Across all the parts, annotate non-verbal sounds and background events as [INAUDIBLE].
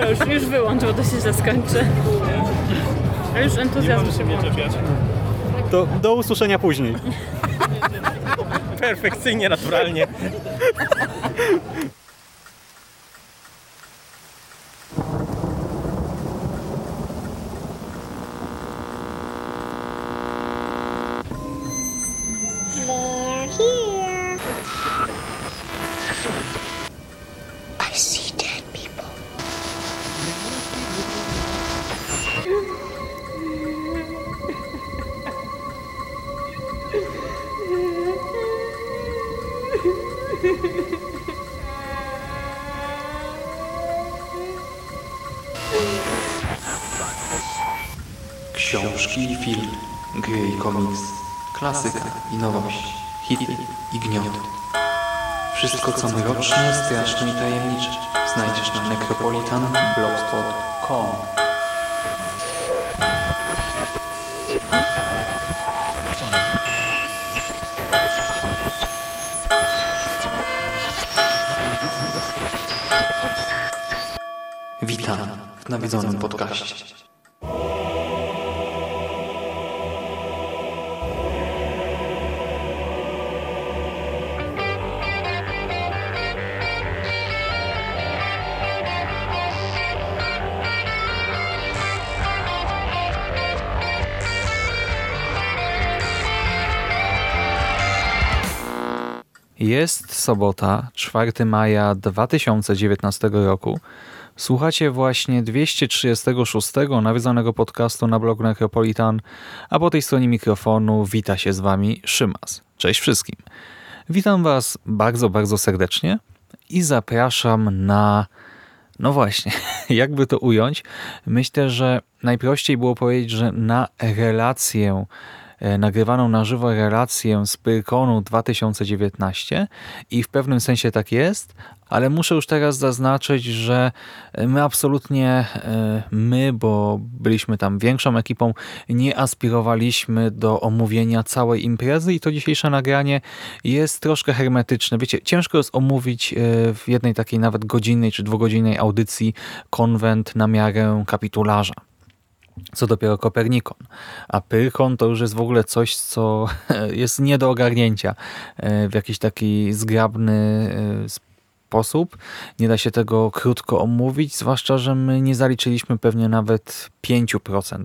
Dobra, już, już wyłącz, bo to się źle skończy. A już entuzjazm się włączy. Do, do usłyszenia później. Perfekcyjnie, naturalnie. Straszne i tajemnicze znajdziesz na necropolitanblogspot.com Witam w nawiedzonym podcaście. Sobota, 4 maja 2019 roku. Słuchacie właśnie 236 nawiedzonego podcastu na blogu Necropolitan, a po tej stronie mikrofonu wita się z Wami Szymas. Cześć wszystkim. Witam Was bardzo, bardzo serdecznie i zapraszam na... No właśnie, [LAUGHS] jakby to ująć? Myślę, że najprościej było powiedzieć, że na relację nagrywaną na żywo relację z Pyrkonu 2019 i w pewnym sensie tak jest, ale muszę już teraz zaznaczyć, że my absolutnie, e, my, bo byliśmy tam większą ekipą, nie aspirowaliśmy do omówienia całej imprezy i to dzisiejsze nagranie jest troszkę hermetyczne. Wiecie, ciężko jest omówić e, w jednej takiej nawet godzinnej czy dwugodzinnej audycji konwent na miarę kapitularza co dopiero Kopernikon. A Pyrkon to już jest w ogóle coś, co [LAUGHS] jest nie do ogarnięcia e, w jakiś taki zgrabny e, sposób. Nie da się tego krótko omówić, zwłaszcza, że my nie zaliczyliśmy pewnie nawet 5%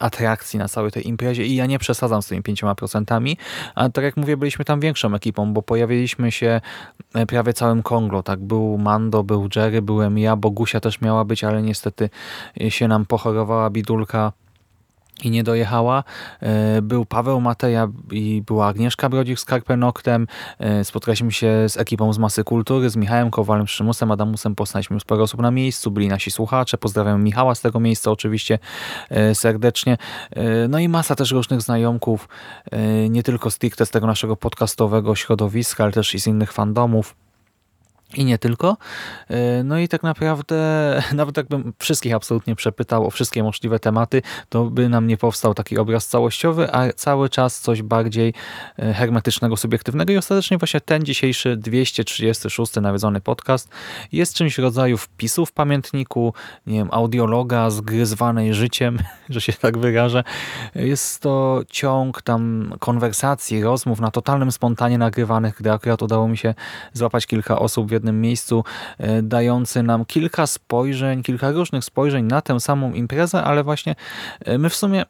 atrakcji na całej tej imprezie i ja nie przesadzam z tymi 5%, a tak jak mówię, byliśmy tam większą ekipą, bo pojawiliśmy się e, prawie całym konglo. Tak, był Mando, był Jerry, byłem ja, Bogusia też miała być, ale niestety się nam pochorowała bidulka i nie dojechała. E, Był Paweł Mateja i była Agnieszka Brodzik z Karpenoktem. E, Spotkaliśmy się z ekipą z Masy Kultury, z Michałem Kowalem, Szymusem Adamusem. Poznaliśmy sporo osób na miejscu, byli nasi słuchacze. Pozdrawiam Michała z tego miejsca oczywiście e, serdecznie. No i masa też różnych znajomków, nie tylko z tego naszego podcastowego środowiska, ale też i z innych fandomów. I nie tylko. E, No i tak naprawdę, [LAUGHS] nawet jakbym wszystkich absolutnie przepytał o wszystkie możliwe tematy, to by nam nie powstał taki obraz całościowy, a cały czas coś bardziej e, hermetycznego, subiektywnego. I ostatecznie właśnie ten dzisiejszy 236 nawiedzony podcast jest czymś rodzaju wpisu w pamiętniku, nie wiem, audiologa zgryzwanej życiem, [LAUGHS] że się tak wyrażę. Jest to ciąg tam konwersacji, rozmów na totalnym spontanie nagrywanych, gdy akurat udało mi się złapać kilka osób w jednym miejscu, e, dający nam kilka spojrzeń, kilka różnych spojrzeń na tę samą imprezę, ale właśnie e, my w sumie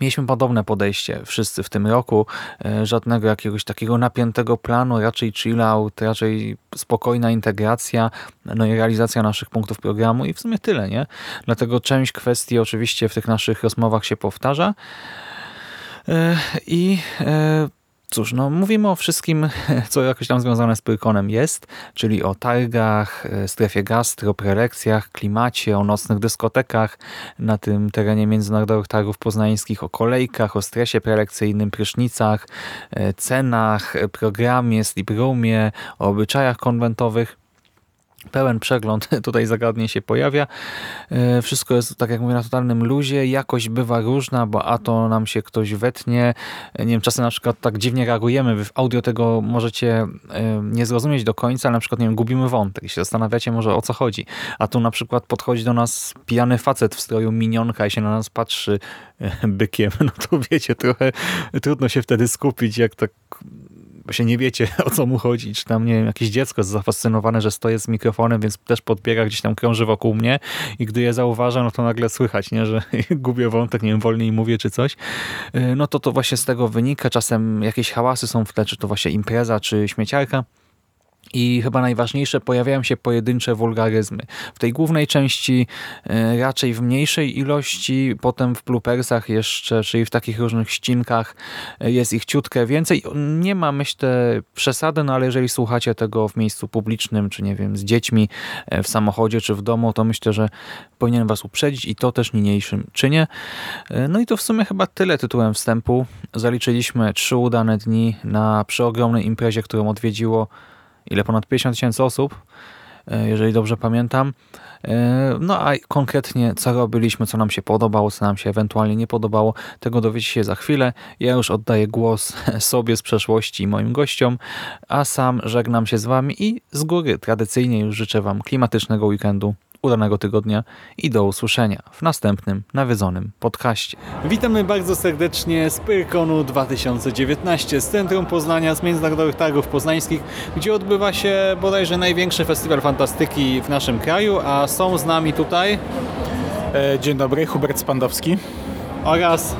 Mieliśmy podobne podejście wszyscy w tym roku, e, żadnego jakiegoś takiego napiętego planu, raczej chill out, raczej spokojna integracja, no i realizacja naszych punktów programu i w sumie tyle, nie? Dlatego część kwestii oczywiście w tych naszych rozmowach się powtarza i Cóż, no mówimy o wszystkim, [LAUGHS] co jakoś tam związane z Pyrkonem jest, czyli o targach, e, strefie gastro, prelekcjach, klimacie, o nocnych dyskotekach na tym terenie międzynarodowych targów poznańskich, o kolejkach, o stresie prelekcyjnym, prysznicach, e, cenach, e, programie, sleep roomie, o obyczajach konwentowych. Pełen przegląd [LAUGHS] tutaj zagadnień się pojawia. E, Wszystko jest, tak jak mówię, na totalnym luzie. Jakość bywa różna, bo a to nam się ktoś wetnie. E, Nie wiem, czasem na przykład tak dziwnie reagujemy. Wy w audio tego możecie e, nie zrozumieć do końca, ale na przykład, nie wiem, gubimy wątek i się zastanawiacie może o co chodzi. A tu na przykład podchodzi do nas pijany facet w stroju minionka i się na nas patrzy bykiem. [LAUGHS] No to wiecie, trochę trudno się wtedy skupić, jak tak się nie wiecie [LAUGHS] o co mu chodzi, czy tam, nie wiem, jakieś dziecko jest zafascynowane, że stoję z mikrofonem, więc też podbiega, gdzieś tam krąży wokół mnie i gdy je zauważa, no to nagle słychać, nie, że [LAUGHS] gubię wątek, nie wiem, wolniej mówię czy coś. Yy, No to to właśnie z tego wynika. Czasem jakieś hałasy są w tle, czy to właśnie impreza, czy śmieciarka. I chyba najważniejsze, pojawiają się pojedyncze wulgaryzmy. W tej głównej części e, raczej w mniejszej ilości, potem w bloopersach jeszcze, czyli w takich różnych ścinkach e, jest ich ciutkę więcej. Nie ma, myślę, przesady, no ale jeżeli słuchacie tego w miejscu publicznym, czy nie wiem, z dziećmi e, w samochodzie, czy w domu, to myślę, że powinien was uprzedzić i to też niniejszym czynię. No i to w sumie chyba tyle tytułem wstępu. Zaliczyliśmy trzy udane dni na przeogromnej imprezie, którą odwiedziło ile ponad 50 tysięcy osób, e, jeżeli dobrze pamiętam. E, No a konkretnie co robiliśmy, co nam się podobało, co nam się ewentualnie nie podobało, tego dowiecie się za chwilę. Ja już oddaję głos [LAUGHS] sobie z przeszłości i moim gościom, a sam żegnam się z wami i z góry tradycyjnie już życzę wam klimatycznego weekendu, udanego tygodnia i do usłyszenia w następnym nawiedzonym podcaście. Witamy bardzo serdecznie z Pyrkonu 2019 z Centrum Poznania, z Międzynarodowych Targów Poznańskich, gdzie odbywa się bodajże największy festiwal fantastyki w naszym kraju, a są z nami tutaj E, Dzień dobry, Hubert Spandowski. oraz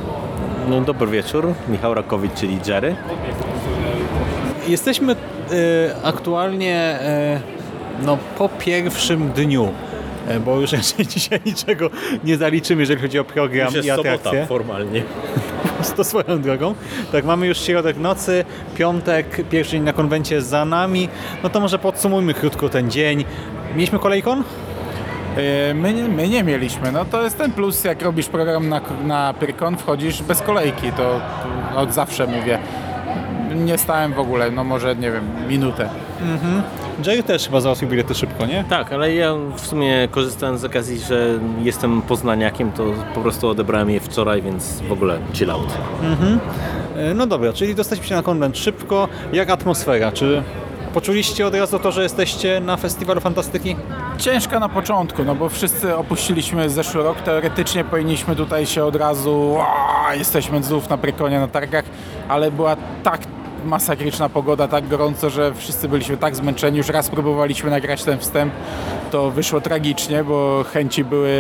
No, dobry wieczór, Michał Rakowicz, czyli Jerry. jesteśmy e, aktualnie e, no, po pierwszym dniu, bo już [LAUGHS] raczej dzisiaj niczego nie zaliczymy, jeżeli chodzi o program Już jest i sobota atrakcje. formalnie. [LAUGHS] to swoją drogą. Tak, mamy już środek nocy, piątek, pierwszy dzień na konwencie za nami. No to może podsumujmy krótko ten dzień. Mieliśmy kolejkon? E, My, nie- my nie mieliśmy. No to jest ten plus, jak robisz program na, na Pyrkon, wchodzisz bez kolejki. To, to od zawsze mówię. Nie stałem w ogóle, no może nie wiem, minutę. Jerry też chyba załatwił bilety szybko, nie? Tak, ale ja w sumie korzystając z okazji, że jestem poznaniakiem, to po prostu odebrałem je wczoraj, więc w ogóle chill out. E, No dobra, czyli dostaliśmy się na konwent szybko. Jak atmosfera? Czy poczuliście od razu to, że jesteście na festiwalu fantastyki? Ciężka na początku, no bo wszyscy opuściliśmy zeszły rok. Teoretycznie powinniśmy tutaj się od razu, "Ła, jesteśmy znów na Prykonie, na targach, ale była tak masakryczna pogoda, tak gorąco, że wszyscy byliśmy tak zmęczeni. Już raz próbowaliśmy nagrać ten wstęp, to wyszło tragicznie, bo chęci były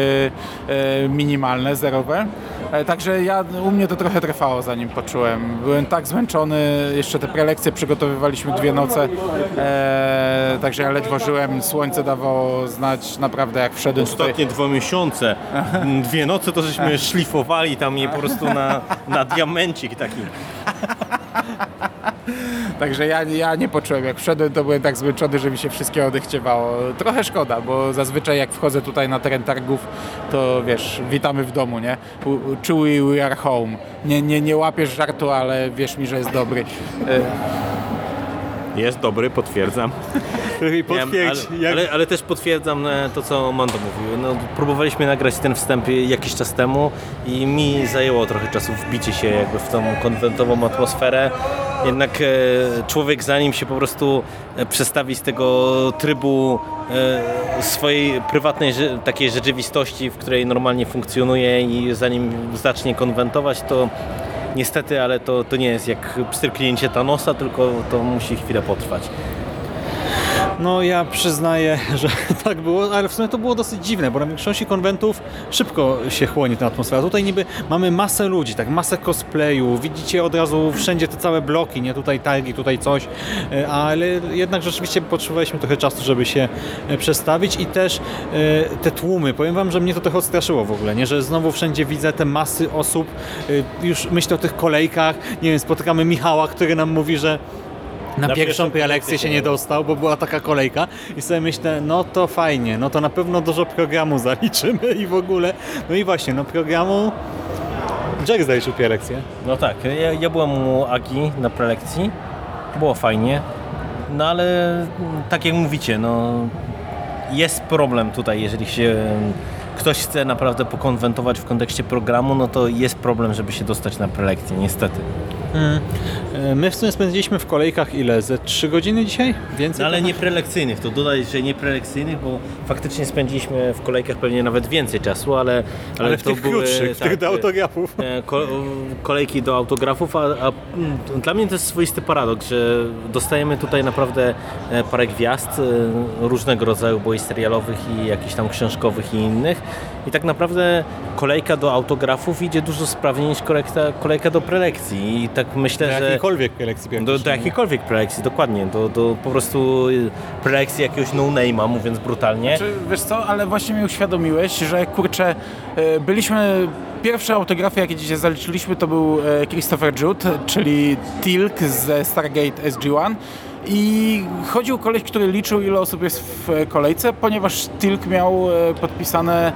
e, minimalne, zerowe. E, Także ja, u mnie to trochę trwało, zanim poczułem. Byłem tak zmęczony, jeszcze te prelekcje przygotowywaliśmy dwie noce, e, także ja ledwo żyłem, słońce dawało znać naprawdę jak wszedłem tutaj. Ostatnie dwa miesiące, [LAUGHS] dwie noce to żeśmy szlifowali tam je po prostu na, na diamencik taki. [LAUGHS] Także ja, ja nie poczułem, jak wszedłem to byłem tak zmęczony, że mi się wszystkiego odechciewało. Trochę szkoda, bo zazwyczaj jak wchodzę tutaj na teren targów, to wiesz, witamy w domu, nie? Chewy, we are home. Nie, nie, nie łapiesz żartu, ale wierz mi, że jest dobry. E, Jest dobry, potwierdzam. Potwierdź, ale, jak... ale, ale też potwierdzam e, to, co Mando mówił. No, próbowaliśmy nagrać ten wstęp jakiś czas temu i mi zajęło trochę czasu wbicie się jakby w tą konwentową atmosferę. Jednak e, człowiek zanim się po prostu e, przestawi z tego trybu e, swojej prywatnej takiej rzeczywistości, w której normalnie funkcjonuje i zanim zacznie konwentować, to niestety, ale to, to nie jest jak pstryknięcie Thanosa, tylko to musi chwilę potrwać. No ja przyznaję, [LAUGHS] że tak było, ale w sumie to było dosyć dziwne, bo na większości konwentów szybko się chłonie ta atmosfera. Tutaj niby mamy masę ludzi, tak, masę cosplayu, widzicie od razu wszędzie te całe bloki, nie? Tutaj targi, tutaj coś, e, ale jednak rzeczywiście potrzebowaliśmy trochę czasu, żeby się e, przestawić i też e, te tłumy, powiem wam, że mnie to trochę odstraszyło w ogóle, nie, że znowu wszędzie widzę te masy osób, już myślę o tych kolejkach, nie wiem, spotykamy Michała, który nam mówi, że na, Na pierwszą prelekcję się nie dostał, bo była taka kolejka i sobie myślę, no to fajnie, no to na pewno dużo programu [LAUGHS] zaliczymy i w ogóle. No i właśnie, no programu... Jack zaliczył prelekcję. No tak, ja, ja byłem u Agi na prelekcji, było fajnie, no ale mm, tak jak mówicie, no jest problem tutaj, jeżeli się ktoś chce naprawdę pokonwentować w kontekście programu, no to jest problem, żeby się dostać na prelekcję, niestety. E, My w sumie spędziliśmy w kolejkach ile? Ze 3 godziny dzisiaj? Więcej? No, ale trochę? nie prelekcyjnych, to dodać, że nie prelekcyjnych, bo faktycznie spędziliśmy w kolejkach pewnie nawet więcej czasu, ale, ale, Ale w to tych były krótszych, tak, tych do autografów. e, ko- kolejki do autografów, a, a mm, dla mnie to jest swoisty paradoks, że dostajemy tutaj naprawdę e, parę gwiazd e, różnego rodzaju, bo i serialowych i jakichś tam książkowych i innych i tak naprawdę kolejka do autografów idzie dużo sprawniej niż kolejka, kolejka do prelekcji tak myślę, Do że... jakiejkolwiek prelekcji Do, do jakiejkolwiek prelekcji, dokładnie. Do, do po prostu y, prelekcji jakiegoś no-name'a, mówiąc brutalnie. Czy, wiesz co, ale właśnie mi uświadomiłeś, że kurczę, e, byliśmy, pierwsze autografy jakie dzisiaj zaliczyliśmy to był e, Christopher Jude, czyli Tilk ze Stargate SG-1 i chodził koleś, który liczył ile osób jest w e, kolejce, ponieważ Tilk miał e, podpisane,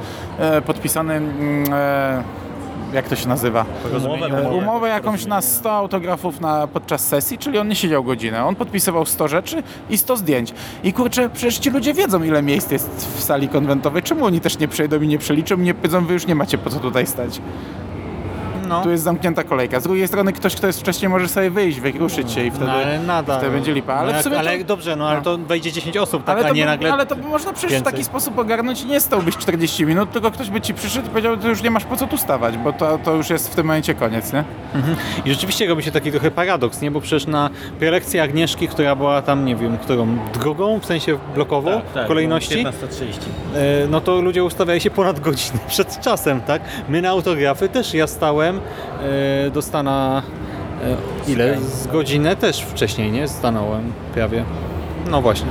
podpisane mm, e, jak to się nazywa? Umowę, E, umowę jakąś na 100 autografów na, podczas sesji, czyli on nie siedział godzinę. On podpisywał 100 rzeczy i 100 zdjęć. I kurczę, przecież ci ludzie wiedzą, ile miejsc jest w sali konwentowej. Czemu oni też nie przejdą i nie przeliczą i nie powiedzą, wy już nie macie po co tutaj stać? No. Tu jest zamknięta kolejka. Z drugiej strony ktoś, kto jest wcześniej, może sobie wyjść, wyruszyć się i wtedy, No, ale nadal. wtedy będzie lipa. Ale no w sumie ale to, dobrze, no ale to wejdzie 10 osób, tak, ale a to, nie by- nagle... ale to by można przecież w więcej. taki sposób ogarnąć i nie stałbyś 40 minut, tylko ktoś by ci przyszedł i powiedział, to już nie masz po co tu stawać, bo to, to już jest w tym momencie koniec, nie? I rzeczywiście robi się taki trochę paradoks, nie? Bo przecież na prelekcji Agnieszki, która była tam, nie wiem, którą drugą, w sensie blokowo, Tak, w kolejności, 15.30. e, no to ludzie ustawiali się ponad godzinę przed czasem, tak? My na autografy też, ja stałem do Stana, e, ile? Z godzinę też wcześniej, nie? Stanąłem prawie. No właśnie.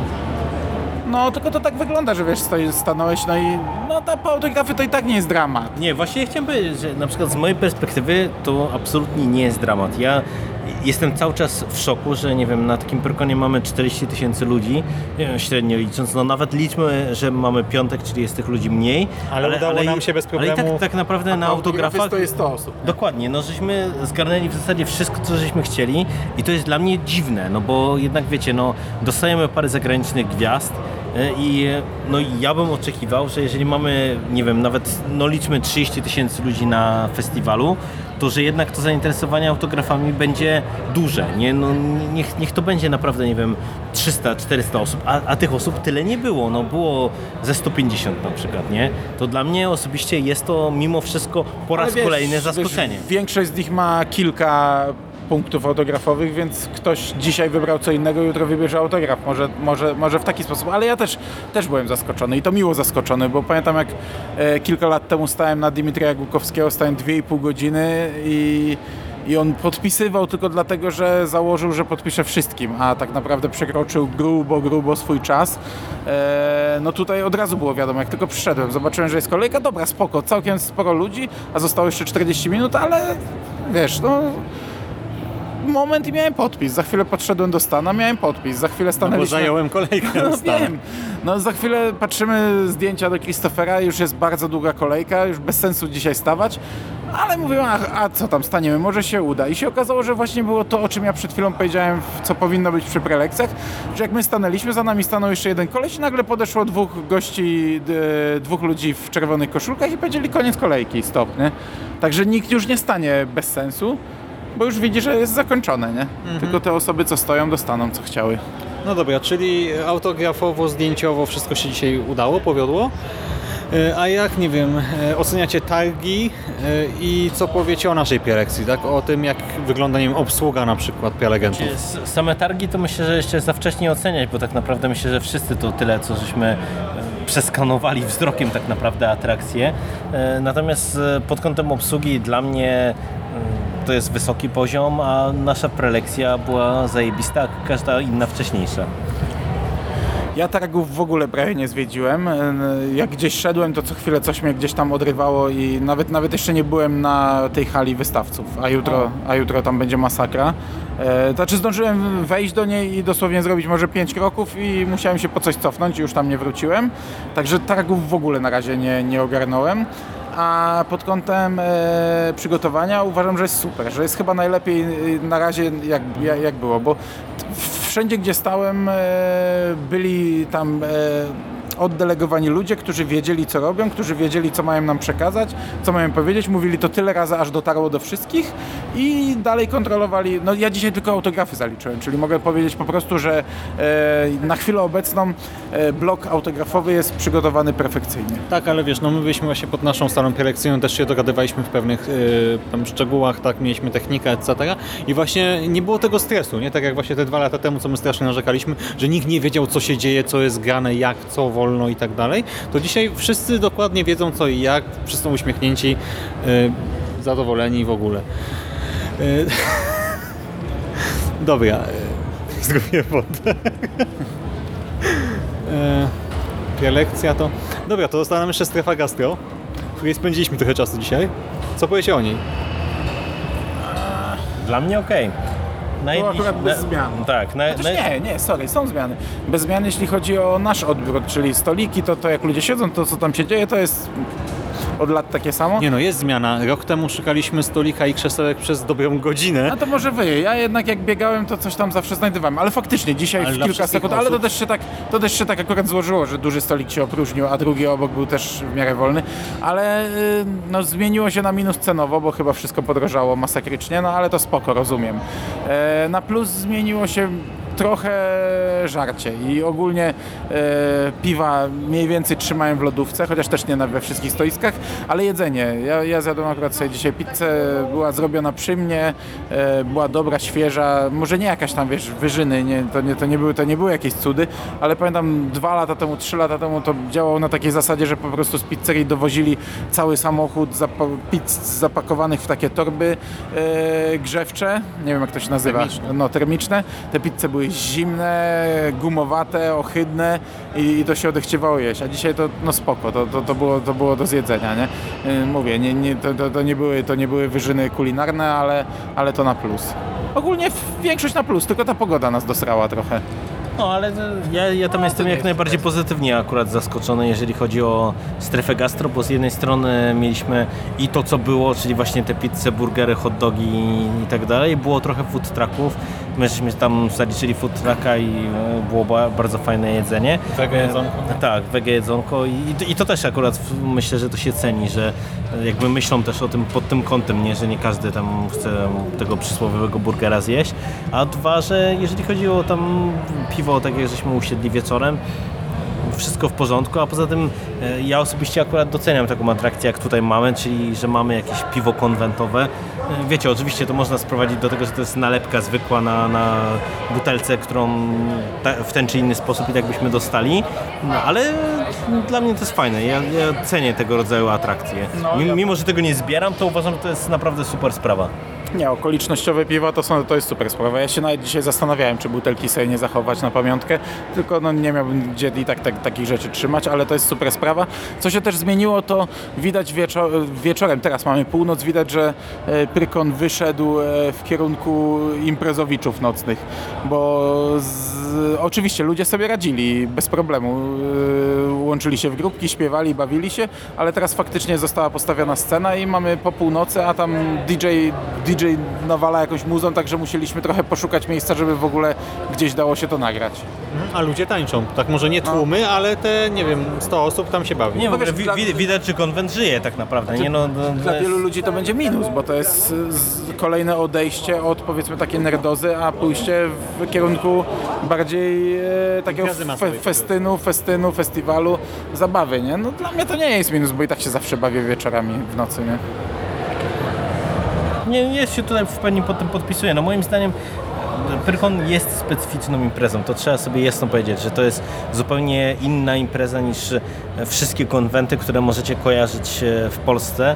No, tylko to tak wygląda, że wiesz, stanąłeś, no i no ta po to i tak nie jest dramat. Nie, właśnie chciałem powiedzieć, że na przykład z mojej perspektywy to absolutnie nie jest dramat. Ja jestem cały czas w szoku, że nie wiem, na takim perkonie mamy 40 tysięcy ludzi, wiem, średnio licząc, no nawet liczmy, że mamy piątek, czyli jest tych ludzi mniej. Ale udało nam się bez Ale i problemu- tak, tak naprawdę na autografach... to jest 100 osób. Dokładnie, no żeśmy zgarnęli w zasadzie wszystko, co żeśmy chcieli i to jest dla mnie dziwne, no bo jednak wiecie, no dostajemy parę zagranicznych gwiazd e, i e, no ja bym oczekiwał, że jeżeli mamy, nie wiem, nawet no liczmy 30 tysięcy ludzi na festiwalu, to że jednak to zainteresowanie autografami będzie duże, nie? No, niech, niech to będzie naprawdę, nie wiem, 300-400 osób, a, a tych osób tyle nie było, no było ze 150 na przykład, nie? To dla mnie osobiście jest to mimo wszystko po raz wiesz, kolejny wiesz, zaskoczenie. większość z nich ma kilka punktów autografowych, więc ktoś dzisiaj wybrał co innego, jutro wybierze autograf. Może, może, może w taki sposób, ale ja też, też byłem zaskoczony i to miło zaskoczony, bo pamiętam jak e, kilka lat temu stałem na Dimitrija Głukowskiego, stałem 2,5 godziny i i on podpisywał tylko dlatego, że założył, że podpisze wszystkim, a tak naprawdę przekroczył grubo, grubo swój czas. E, no tutaj od razu było wiadomo, jak tylko przyszedłem, zobaczyłem, że jest kolejka, dobra, spoko, całkiem sporo ludzi, a zostało jeszcze 40 minut, ale wiesz, no moment i miałem podpis. Za chwilę podszedłem do Stana, miałem podpis. Za chwilę No bo stanęliśmy... zająłem kolejkę. [LAUGHS] No wiem. No za chwilę patrzymy zdjęcia do Christophera, już jest bardzo długa kolejka, już bez sensu dzisiaj stawać. Ale mówię, a, a co tam, staniemy, może się uda. I się okazało, że właśnie było to, o czym ja przed chwilą powiedziałem, co powinno być przy prelekcjach, że jak my stanęliśmy, za nami stanął jeszcze jeden koleś i nagle podeszło dwóch gości, dwóch ludzi w czerwonych koszulkach i powiedzieli koniec kolejki, stop, nie? Także nikt już nie stanie bez sensu, bo już widzi, że jest zakończone, nie? Tylko te osoby, co stoją, dostaną, co chciały. No dobra, czyli autografowo, zdjęciowo wszystko się dzisiaj udało, powiodło. E, A jak, nie wiem, e, oceniacie targi e, i co powiecie o naszej prelekcji, tak? O tym, jak wygląda, nie wiem, obsługa na przykład prelegentów. S- Same targi to myślę, że jeszcze za wcześnie oceniać, bo tak naprawdę myślę, że wszyscy to tyle, co żeśmy przeskanowali wzrokiem tak naprawdę atrakcje. Natomiast pod kątem obsługi dla mnie e, to jest wysoki poziom, a nasza prelekcja była zajebista, jak każda inna wcześniejsza. Ja targów w ogóle prawie nie zwiedziłem. Jak gdzieś szedłem, to co chwilę coś mnie gdzieś tam odrywało i nawet, nawet jeszcze nie byłem na tej hali wystawców, a jutro, a jutro tam będzie masakra. E, Znaczy zdążyłem wejść do niej i dosłownie zrobić może pięć kroków i musiałem się po coś cofnąć i już tam nie wróciłem. Także targów w ogóle na razie nie, nie ogarnąłem. A pod kątem e, przygotowania uważam, że jest super, że jest chyba najlepiej e, na razie jak, jak, było, bo wszędzie gdzie stałem e, byli tam e, oddelegowani ludzie, którzy wiedzieli co robią, którzy wiedzieli co mają nam przekazać, co mają powiedzieć, mówili to tyle razy, aż dotarło do wszystkich i dalej kontrolowali, no ja dzisiaj tylko autografy zaliczyłem, czyli mogę powiedzieć po prostu, że e, na chwilę obecną e, blok autografowy jest przygotowany perfekcyjnie. Tak, ale wiesz, no my byliśmy właśnie pod naszą starą prelekcją, też się dogadywaliśmy w pewnych tam szczegółach, tak, mieliśmy technikę, etc. I właśnie nie było tego stresu, nie? Tak jak właśnie te dwa lata temu, co my strasznie narzekaliśmy, że nikt nie wiedział, co się dzieje, co jest grane, jak, co wolno i tak dalej, to dzisiaj wszyscy dokładnie wiedzą, co i jak, wszyscy są uśmiechnięci, y, zadowoleni w ogóle. Y, [LAUGHS] Dobra, [LAUGHS] y, wodę. E, Prelekcja to... Dobra, to została nam jeszcze strefa gastro, w której spędziliśmy trochę czasu dzisiaj. Co powiecie o niej? Dla mnie Było akurat bez na- zmian. Tak, na, Chociaż na, nie, nie, sorry, są zmiany. Bez zmian, jeśli chodzi o nasz odbiór, czyli stoliki, to, to jak ludzie siedzą, to co tam się dzieje, to jest od lat takie samo. Nie no, jest zmiana. Rok temu szukaliśmy stolika i krzesełek przez dobrą godzinę. No to może wy. Ja jednak jak biegałem, to coś tam zawsze znajdowałem. Ale faktycznie dzisiaj Ale w kilka sekund, ale to też, się tak, to też się tak akurat złożyło, że duży stolik się opróżnił, a drugi obok był też w miarę wolny. Ale y, no, zmieniło się na minus cenowo, bo chyba wszystko podrożało masakrycznie, no ale to spoko, rozumiem. E, na plus zmieniło się trochę żarcie i ogólnie e, piwa mniej więcej trzymają w lodówce, chociaż też nie na we wszystkich stoiskach, ale jedzenie. Ja, ja zjadłem akurat sobie dzisiaj pizzę, była zrobiona przy mnie, e, była dobra, świeża, może nie jakaś tam, wiesz, wyżyny, nie, to, nie, to, nie były, to nie były jakieś cudy, ale pamiętam dwa lata temu, trzy lata temu to działało na takiej zasadzie, że po prostu z pizzerii dowozili cały samochód zapa- pizz zapakowanych w takie torby e, grzewcze, nie wiem jak to się nazywa, Termiczne. no termiczne. Te pizze były zimne, gumowate, ohydne i, i to się odechciewało jeść. A dzisiaj to no spoko, to, to, to, było, to było do zjedzenia, nie? Yy, Mówię, nie, nie, to, to, to, nie były, to nie były wyżyny kulinarne, ale, ale to na plus. Ogólnie większość na plus, tylko ta pogoda nas dosrała trochę. No, ale to ja, ja tam jestem jak najbardziej pozytywnie akurat zaskoczony, jeżeli chodzi o strefę gastro, bo z jednej strony mieliśmy i to, co było, czyli właśnie te pizze, burgery, hot dogi i tak dalej. Było trochę food trucków. My żeśmy tam zaliczyli food trucka i e, było ba- bardzo fajne jedzenie. Wege jedzonko. E, Tak, wege jedzonko I, i to też akurat myślę, że to się ceni, że e, jakby myślą też o tym pod tym kątem, nie, że nie każdy tam chce tego przysłowiowego burgera zjeść. A dwa, że jeżeli chodzi o tam piwo, tak jak żeśmy usiedli wieczorem, wszystko w porządku, a poza tym e, ja osobiście akurat doceniam taką atrakcję, jak tutaj mamy, czyli że mamy jakieś piwo konwentowe. E, Wiecie, oczywiście to można sprowadzić do tego, że to jest nalepka zwykła na, na butelce, którą w ten czy inny sposób i tak byśmy dostali, no, ale dla mnie to jest fajne. Ja, ja cenię tego rodzaju atrakcje. Mimo, mimo, że tego nie zbieram, to uważam, że to jest naprawdę super sprawa. Nie, okolicznościowe piwa to, są, to jest super sprawa. Ja się nawet dzisiaj zastanawiałem, czy butelki sobie nie zachować na pamiątkę, tylko no, nie miałbym gdzie i tak, tak takich rzeczy trzymać, ale to jest super sprawa. Co się też zmieniło, to widać wieczo- wieczorem, teraz mamy północ, widać, że e, Prykon wyszedł e, w kierunku imprezowiczów nocnych, bo z, oczywiście ludzie sobie radzili bez problemu. E, łączyli się w grupki, śpiewali, bawili się, ale teraz faktycznie została postawiona scena i mamy po północy, a tam DJ, DJ nawala jakąś muzą, także musieliśmy trochę poszukać miejsca, żeby w ogóle gdzieś dało się to nagrać. A ludzie tańczą. Tak może nie tłumy, ale te, nie wiem, 100 osób tam się bawi. Nie, w No ogóle wiesz, wi- wi- widać, czy konwent żyje tak naprawdę. Nie, no, no, Dla to wielu jest- ludzi to będzie minus, bo to jest z- kolejne odejście od powiedzmy takiej nerdozy, a pójście w kierunku bardziej e, takiego fe, festynu, festynu, festiwalu, zabawy, nie? No dla mnie to nie jest minus, bo i tak się zawsze bawię wieczorami w nocy, nie? Nie, ja się tutaj w pełni pod tym podpisuję. No moim zdaniem Pyrkon jest specyficzną imprezą. To trzeba sobie jasno powiedzieć, że to jest zupełnie inna impreza niż e, wszystkie konwenty, które możecie kojarzyć e, w Polsce.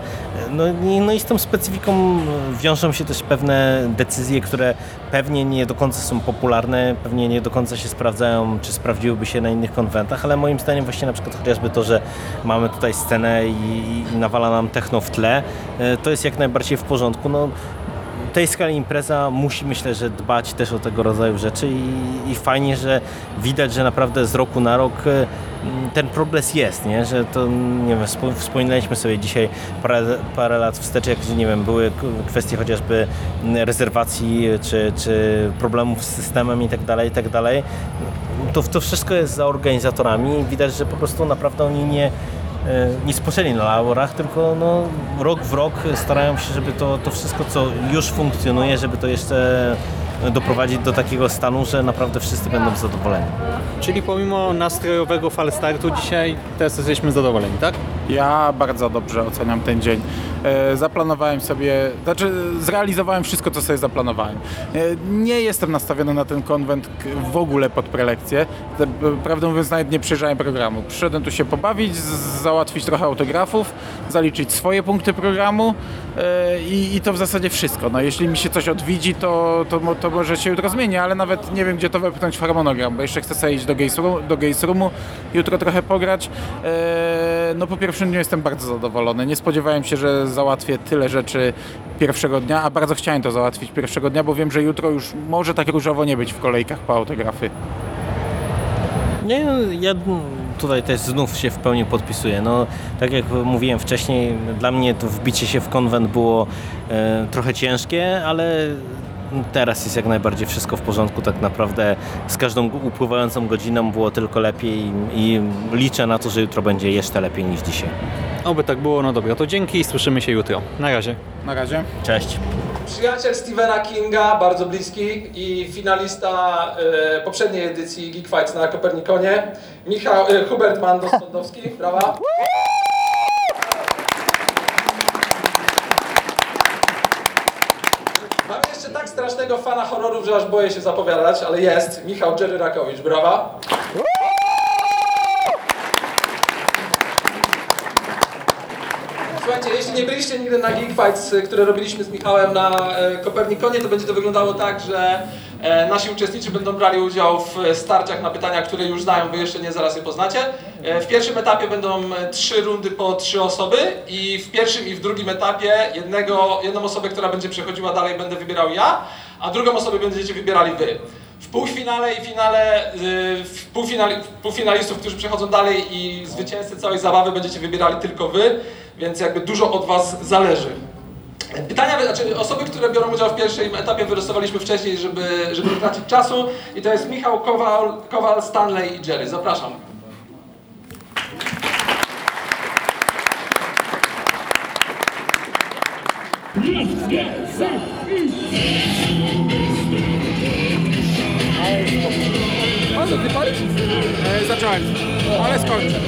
No, i- no i z tą specyfiką e, wiążą się też pewne decyzje, które pewnie nie do końca są popularne, pewnie nie do końca się sprawdzają, czy sprawdziłyby się na innych konwentach, ale moim zdaniem właśnie na przykład chociażby to, że mamy tutaj scenę i, i nawala nam techno w tle, to jest jak najbardziej w porządku. No, tej skali impreza musi myślę, że dbać też o tego rodzaju rzeczy i, i fajnie, że widać, że naprawdę z roku na rok e, ten progres jest, nie? że to nie wiem, wspo- wspominaliśmy sobie dzisiaj parę, parę lat wstecz, jak nie wiem, były kwestie chociażby rezerwacji czy, czy problemów z systemem i tak dalej, i tak dalej. To to, wszystko jest za organizatorami. Widać, że po prostu naprawdę oni nie, nie spoczęli na laurach, tylko no, rok w rok starają się, żeby to, to wszystko, co już funkcjonuje, żeby to jeszcze doprowadzić do takiego stanu, że naprawdę wszyscy będą zadowoleni. Czyli pomimo nastrojowego falstartu dzisiaj też jesteśmy zadowoleni, tak? Ja bardzo dobrze oceniam ten dzień. E, Zaplanowałem sobie, znaczy zrealizowałem wszystko, co sobie zaplanowałem. E, Nie jestem nastawiony na ten konwent w ogóle pod prelekcję. Te- Prawdę mówiąc, nawet nie przejrzałem programu. Przyszedłem tu się pobawić, załatwić trochę autografów, zaliczyć swoje punkty programu e, i, i to w zasadzie wszystko. No, jeśli mi się coś odwiedzi, to, to, mo- to może się jutro zmieni, ale nawet nie wiem, gdzie to wepchnąć w harmonogram, bo jeszcze chcę sobie iść do Games, Room, do Games Roomu, jutro trochę pograć. E, No po pierwszym dniu jestem bardzo zadowolony. Nie spodziewałem się, że załatwię tyle rzeczy pierwszego dnia, a bardzo chciałem to załatwić pierwszego dnia, bo wiem, że jutro już może tak różowo nie być w kolejkach po autografy. Nie, no, ja tutaj też znów się w pełni podpisuję. No, tak jak mówiłem wcześniej, dla mnie to wbicie się w konwent było e, trochę ciężkie, ale teraz jest jak najbardziej wszystko w porządku. Tak naprawdę z każdą upływającą godziną było tylko lepiej i, liczę na to, że jutro będzie jeszcze lepiej niż dzisiaj. Oby tak było, no dobra, to dzięki i słyszymy się jutro. Na razie. Na razie. Cześć. Przyjaciel Stephena Kinga, bardzo bliski i finalista e, poprzedniej edycji Geek Fights na Kopernikonie, Michał, e, Hubert Mandos-Kondowski, brawa. Mam jeszcze tak strasznego fana horrorów, że aż boję się zapowiadać, ale jest, Michał Jerry Rakowicz, brawa. Jeśli nie byliście nigdy na Geek Fights, y, które robiliśmy z Michałem na e, Kopernikonie, to będzie to wyglądało tak, że e, nasi uczestnicy będą brali udział w e, starciach na pytania, które już znają, wy jeszcze nie, zaraz je poznacie. W pierwszym etapie będą trzy rundy po trzy osoby i w pierwszym i w drugim etapie jednego, jedną osobę, która będzie przechodziła dalej będę wybierał ja, a drugą osobę będziecie wybierali wy. W półfinale i finale, y, w półfinali, półfinalistów, którzy przechodzą dalej i zwycięzcy całej zabawy będziecie wybierali tylko wy, więc jakby dużo od was zależy. Pytania, znaczy osoby, które biorą udział w pierwszym etapie wylosowaliśmy wcześniej, żeby, żeby nie tracić czasu i to jest Michał Kowal, Kowal, Stanley i Jerry. Zapraszam. E, zacząłem, ale skończę.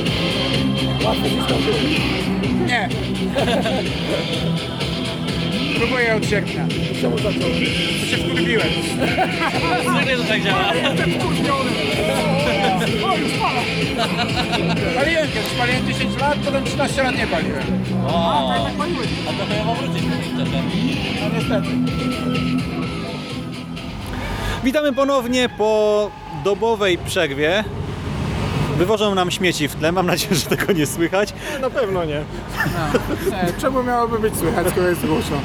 Nie. [LAUGHS] Próbuję od sierpnia. Czemu zacząłem? To się wkurwiłem. Zwykle to tak działa. Jestem wkurwiony. O, już palam. Paliłem kiedyś, paliłem 10 lat, potem 13 lat nie paliłem. O, a tak paliłeś. A to chyba wrócić No niestety. Witamy ponownie po dobowej przerwie. Wywożą nam śmieci w tle, mam nadzieję, że tego nie słychać. Na pewno nie. nie. [LAUGHS] Czemu miałoby być słychać, skoro jest głośno?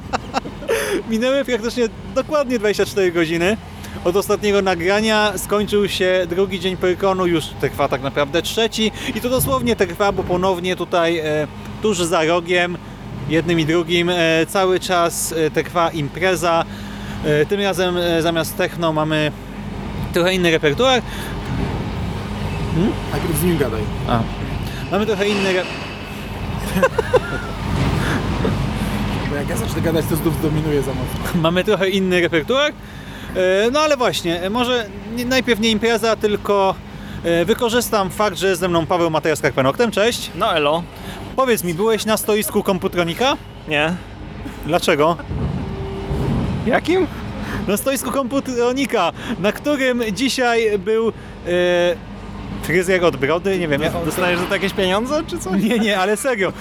[LAUGHS] Minęły praktycznie dokładnie 24 godziny. Od ostatniego nagrania skończył się drugi dzień Pyrkonu, już trwa tak naprawdę trzeci i to dosłownie trwa, bo ponownie tutaj e, tuż za rogiem, jednym i drugim, e, cały czas e, trwa impreza. E, tym razem e, zamiast techno mamy trochę inny repertuar. Najpierw z nim gadaj. A, mamy trochę inny re... Bo jak ja zacznę gadać, to znów zdominuje za mocno. mamy trochę inny repertuar. E, No ale właśnie, e, może najpierw nie impreza, tylko e, wykorzystam fakt, że jest ze mną Paweł Mateja z Karpenoktem. Cześć. No elo. Powiedz mi, byłeś na stoisku komputronika? Nie. Dlaczego? Jakim? Na stoisku komputronika, na którym dzisiaj był e, fryzjer od brody, nie wiem. Ja, Dostajesz za to jakieś pieniądze, czy co? nie, nie, ale serio. E,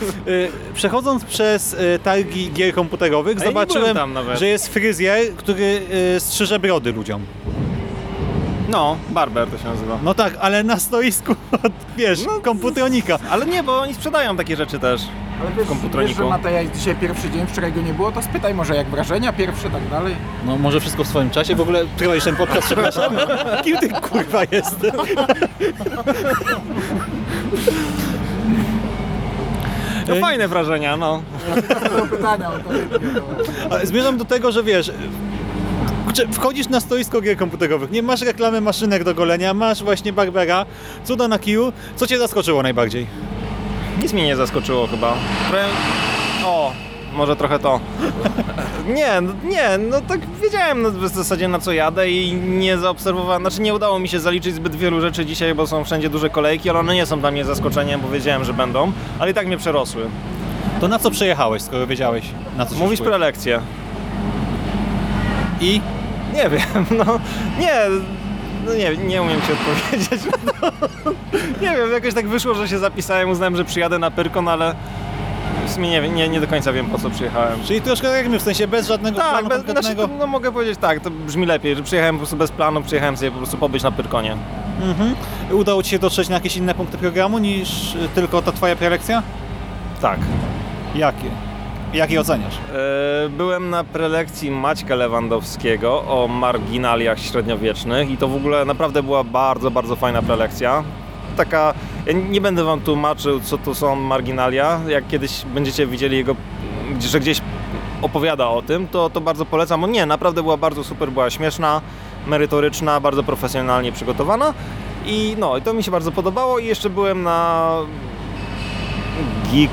Przechodząc przez e, targi gier komputerowych, zobaczyłem, że jest fryzjer, który strzyże brody ludziom. No, Barber to się nazywa. No tak, ale na stoisku, wiesz, No, komputronika. Ale nie, bo oni sprzedają takie rzeczy też. Ale wiesz, wiesz, komputroniku. że Mateja jest dzisiaj pierwszy dzień, wczoraj go nie było, to spytaj może jak wrażenia pierwsze, tak dalej. No może wszystko w swoim czasie. W ogóle prowadzisz ten podcast, przepraszam. [LAUGHS] Kim ty kurwa jesteś? To fajne wrażenia, no. Do pytania o to. Ale Zmierzam do tego, że wiesz, Kurczę, wchodzisz na stoisko gier komputerowych, nie masz reklamy maszynek do golenia, masz właśnie Barbera, cuda na kiju. Co cię zaskoczyło najbardziej? Nic mnie nie zaskoczyło chyba. Trochę... O, może trochę to. [LAUGHS] Nie, no, nie, no tak wiedziałem no, w zasadzie na co jadę i nie zaobserwowałem, znaczy nie udało mi się zaliczyć zbyt wielu rzeczy dzisiaj, bo są wszędzie duże kolejki, ale one nie są dla mnie zaskoczeniem, bo wiedziałem, że będą, ale i tak mnie przerosły. To na co przejechałeś, skoro wiedziałeś, na co się Mówisz prelekcję. I? Nie wiem, no nie, no nie, nie umiem ci odpowiedzieć. No, nie wiem, jakoś tak wyszło, że się zapisałem, uznałem, że przyjadę na Pyrkon, ale w sumie nie, nie, nie do końca wiem po co przyjechałem. Czyli troszkę jak my, w sensie bez żadnego Tak, planu bez, znaczy, to, no mogę powiedzieć tak, to brzmi lepiej, że przyjechałem po prostu bez planu, przyjechałem sobie po prostu pobyć na Pyrkonie. Mhm. Udało ci się dotrzeć na jakieś inne punkty programu niż tylko ta twoja prelekcja? Tak. Jakie? Jak je oceniasz? E, Byłem na prelekcji Maćka Lewandowskiego o marginaliach średniowiecznych i to w ogóle naprawdę była bardzo, bardzo fajna prelekcja. Taka, ja nie będę wam tłumaczył, co to są marginalia. Jak kiedyś będziecie widzieli jego, że gdzieś opowiada o tym, to, to bardzo polecam. Bo nie, naprawdę była bardzo super, była śmieszna, merytoryczna, bardzo profesjonalnie przygotowana. I no, i to mi się bardzo podobało i jeszcze byłem na Geek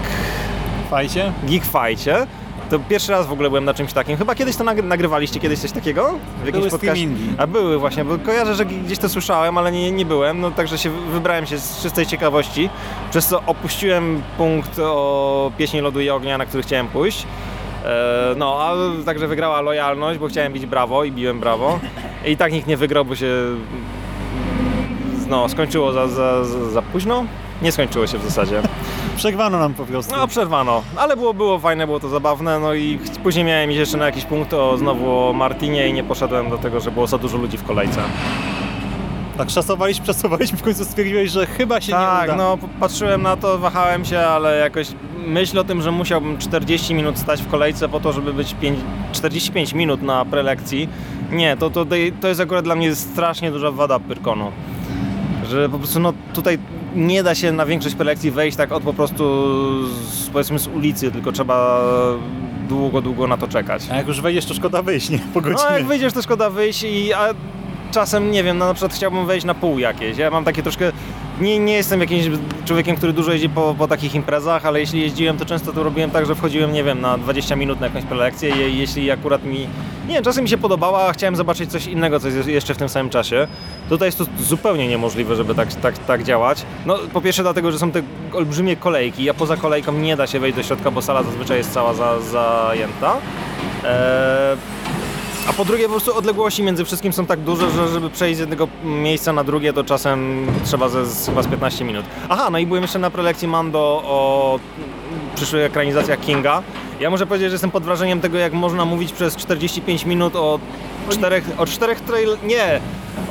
Fajcie? Geek Fight'cie. To pierwszy raz w ogóle byłem na czymś takim. Chyba kiedyś to nagry- nagrywaliście kiedyś coś takiego? W jakimś Były podcaście? A były właśnie, bo kojarzę, że gdzieś to słyszałem, ale nie, nie byłem. No także się wybrałem się z czystej ciekawości, przez co opuściłem punkt o pieśni lodu i ognia, na który chciałem pójść. E, no, a także wygrała lojalność, bo chciałem bić brawo i biłem brawo. I tak nikt nie wygrał, bo się no, skończyło za, za, za, za późno. Nie skończyło się w zasadzie. Przegwano nam po prostu. No przerwano, ale było, było fajne, było to zabawne, no i później miałem iść jeszcze na jakiś punkt o znowu o Martinie i nie poszedłem do tego, że było za dużo ludzi w kolejce. Tak szasowaliśmy, przesuwaliśmy, w końcu stwierdziłeś, że chyba się nie tak, uda. no p- patrzyłem na to, wahałem się, ale jakoś myśl o tym, że musiałbym 40 minut stać w kolejce po to, żeby być 5, 45 minut na prelekcji, nie, to, to, to jest akurat dla mnie strasznie duża wada Pyrkonu. Że po prostu no tutaj nie da się na większość prelekcji wejść tak od po prostu z, powiedzmy z ulicy, tylko trzeba długo, długo na to czekać. A jak już wejdziesz, to szkoda wyjść, nie? Po godzinie. No jak wyjdziesz, to szkoda wyjść i a czasem, nie wiem, no na przykład chciałbym wejść na pół jakieś. Ja mam takie troszkę, nie, nie jestem jakimś człowiekiem, który dużo jeździ po, po takich imprezach, ale jeśli jeździłem, to często to robiłem tak, że wchodziłem, nie wiem, na 20 minut na jakąś prelekcję i jeśli akurat mi, nie wiem, czasem mi się podobała, a chciałem zobaczyć coś innego, co jest jeszcze w tym samym czasie. Tutaj jest to zupełnie niemożliwe, żeby tak, tak, tak działać. No po pierwsze dlatego, że są te olbrzymie kolejki, a poza kolejką nie da się wejść do środka, bo sala zazwyczaj jest cała za, zajęta. Eee, a po drugie, po prostu odległości między wszystkim są tak duże, że żeby przejść z jednego miejsca na drugie, to czasem trzeba ze, z, chyba z 15 minut. Aha, no i byłem jeszcze na prelekcji Mando o przyszłych ekranizacjach Kinga. Ja muszę powiedzieć, że jestem pod wrażeniem tego, jak można mówić przez 45 minut o czterech, o czterech trail... nie,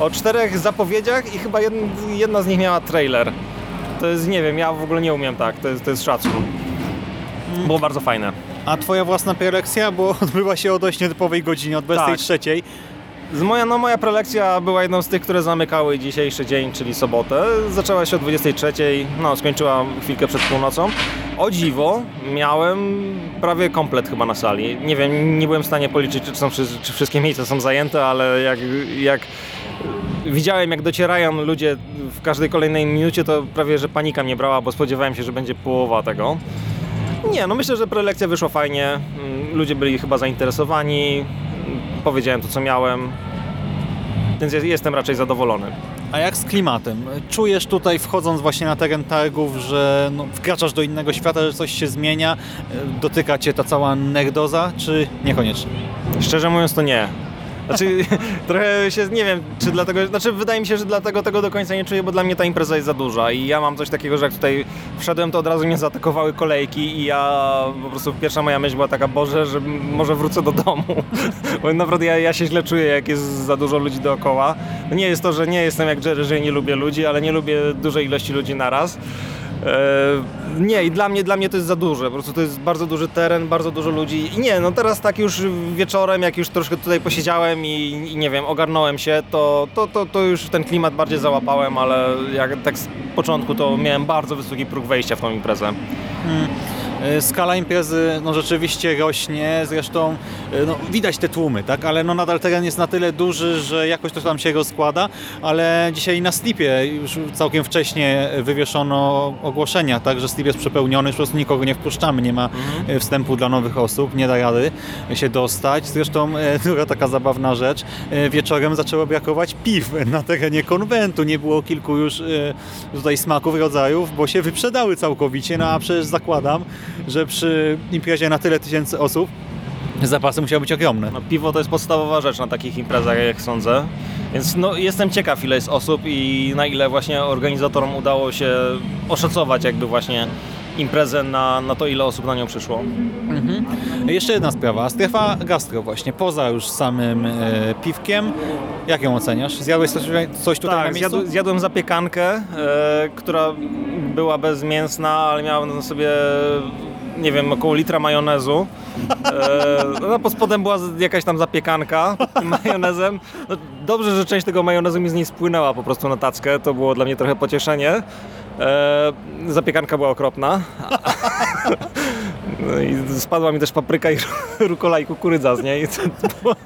o czterech zapowiedziach i chyba jedna, jedna z nich miała trailer. To jest, nie wiem, ja w ogóle nie umiem tak, to jest, to jest szacun. Było bardzo fajne. A twoja własna prelekcja, bo [LAUGHS] odbyła się o dość nietypowej godzinie, od 23. Z moja, no, moja prelekcja była jedną z tych, które zamykały dzisiejszy dzień, czyli sobotę. Zaczęła się o 23, no skończyła chwilkę przed północą. O dziwo, miałem prawie komplet chyba na sali. Nie wiem, nie byłem w stanie policzyć, czy, są, czy wszystkie miejsca są zajęte, ale jak, jak widziałem, jak docierają ludzie w każdej kolejnej minucie, to prawie, że panika mnie brała, bo spodziewałem się, że będzie połowa tego. Nie, no myślę, że prelekcja wyszła fajnie. Mm, Ludzie byli chyba zainteresowani. Powiedziałem to, co miałem. Więc jest- jestem raczej zadowolony. A jak z klimatem? Czujesz tutaj, wchodząc właśnie na teren targów, że no, wkraczasz do innego świata, że coś się zmienia? E, Dotyka cię ta cała nerdoza, czy niekoniecznie? Szczerze mówiąc, to nie. Znaczy, [LAUGHS] trochę się, nie wiem, czy dlatego, znaczy wydaje mi się, że dlatego tego do końca nie czuję, bo dla mnie ta impreza jest za duża i ja mam coś takiego, że jak tutaj wszedłem, to od razu mnie zaatakowały kolejki i ja po prostu pierwsza moja myśl była taka, Boże, że może wrócę do domu, [LAUGHS] bo naprawdę ja, ja się źle czuję, jak jest za dużo ludzi dookoła. Nie jest to, że nie jestem jak Jerry, że nie lubię ludzi, ale nie lubię dużej ilości ludzi naraz. E, nie, i dla mnie, dla mnie to jest za duże. Po prostu to jest bardzo duży teren, bardzo dużo ludzi. I nie, no teraz tak już wieczorem, jak już troszkę tutaj posiedziałem i, i nie wiem, ogarnąłem się, to, to, to, to już ten klimat bardziej załapałem, ale jak tak z początku to miałem bardzo wysoki próg wejścia w tą imprezę. E, Skala imprezy no, rzeczywiście rośnie, zresztą e, no, widać te tłumy, tak? ale no, nadal teren jest na tyle duży, że jakoś to tam się rozkłada, ale dzisiaj na Slipie już całkiem wcześnie wywieszono ogłoszenia, tak, że Slip jest przepełniony, po prostu nikogo nie wpuszczamy, nie ma e, wstępu dla nowych osób, nie da rady się dostać. Zresztą e, [LAUGHS] druga taka zabawna rzecz, e, wieczorem zaczęło brakować piw na terenie konwentu, nie było kilku już e, tutaj smaków, rodzajów, bo się wyprzedały całkowicie, no a przecież zakładam, że przy imprezie na tyle tysięcy osób zapasy musiały być ogromne. No, piwo to jest podstawowa rzecz na takich imprezach, jak sądzę. Więc no, jestem ciekaw, ile jest osób i na ile właśnie organizatorom udało się oszacować jakby właśnie imprezę na, na to, ile osób na nią przyszło. Mhm. Jeszcze jedna sprawa, strefa gastro właśnie, poza już samym e, piwkiem, jak ją oceniasz? Zjadłeś coś, coś tutaj na Tak, miejscu? zjadł, zjadłem zapiekankę, e, która była bezmięsna, ale miała na sobie, nie wiem, około litra majonezu. E, no, pod spodem była jakaś tam zapiekanka tym [LAUGHS] majonezem. No, dobrze, że część tego majonezu mi z niej spłynęła po prostu na tackę, to było dla mnie trochę pocieszenie. E, zapiekanka była okropna. No i spadła mi też papryka i rukola i kukurydza z niej. To było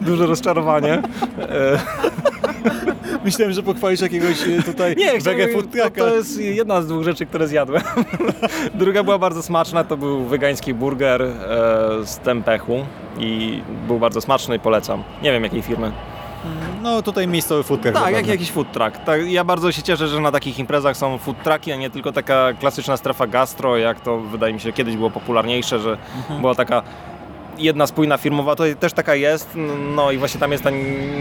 duże rozczarowanie. E, Myślałem, że pochwalisz jakiegoś e, tutaj Nie, to, to jest jedna z dwóch rzeczy, które zjadłem. Druga była bardzo smaczna, to był wegański burger z tempechu i był bardzo smaczny i polecam. Nie wiem jakiej firmy. No tutaj miejscowy food truck. Tak, jak jakiś food truck. Tak, ja bardzo się cieszę, że na takich imprezach są food trucki, a nie tylko taka klasyczna strefa gastro, jak to wydaje mi się kiedyś było popularniejsze, że była taka jedna spójna firmowa, to też taka jest, no i właśnie tam jest ta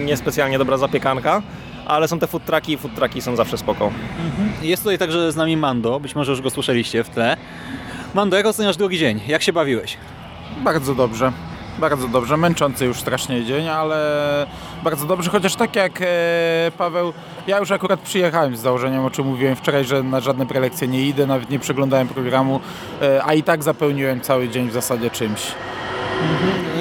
niespecjalnie dobra zapiekanka, ale są te food trucki i food trucki są zawsze spoko. Jest tutaj także z nami Mando, być może już go słyszeliście w tle. Mando, jak oceniasz drugi dzień? Jak się bawiłeś? Bardzo dobrze. Bardzo dobrze. Męczący już strasznie dzień, ale bardzo dobrze. Chociaż tak jak e, Paweł, ja już akurat przyjechałem z założeniem, o czym mówiłem wczoraj, że na żadne prelekcje nie idę, nawet nie przeglądałem programu, e, a i tak zapełniłem cały dzień w zasadzie czymś.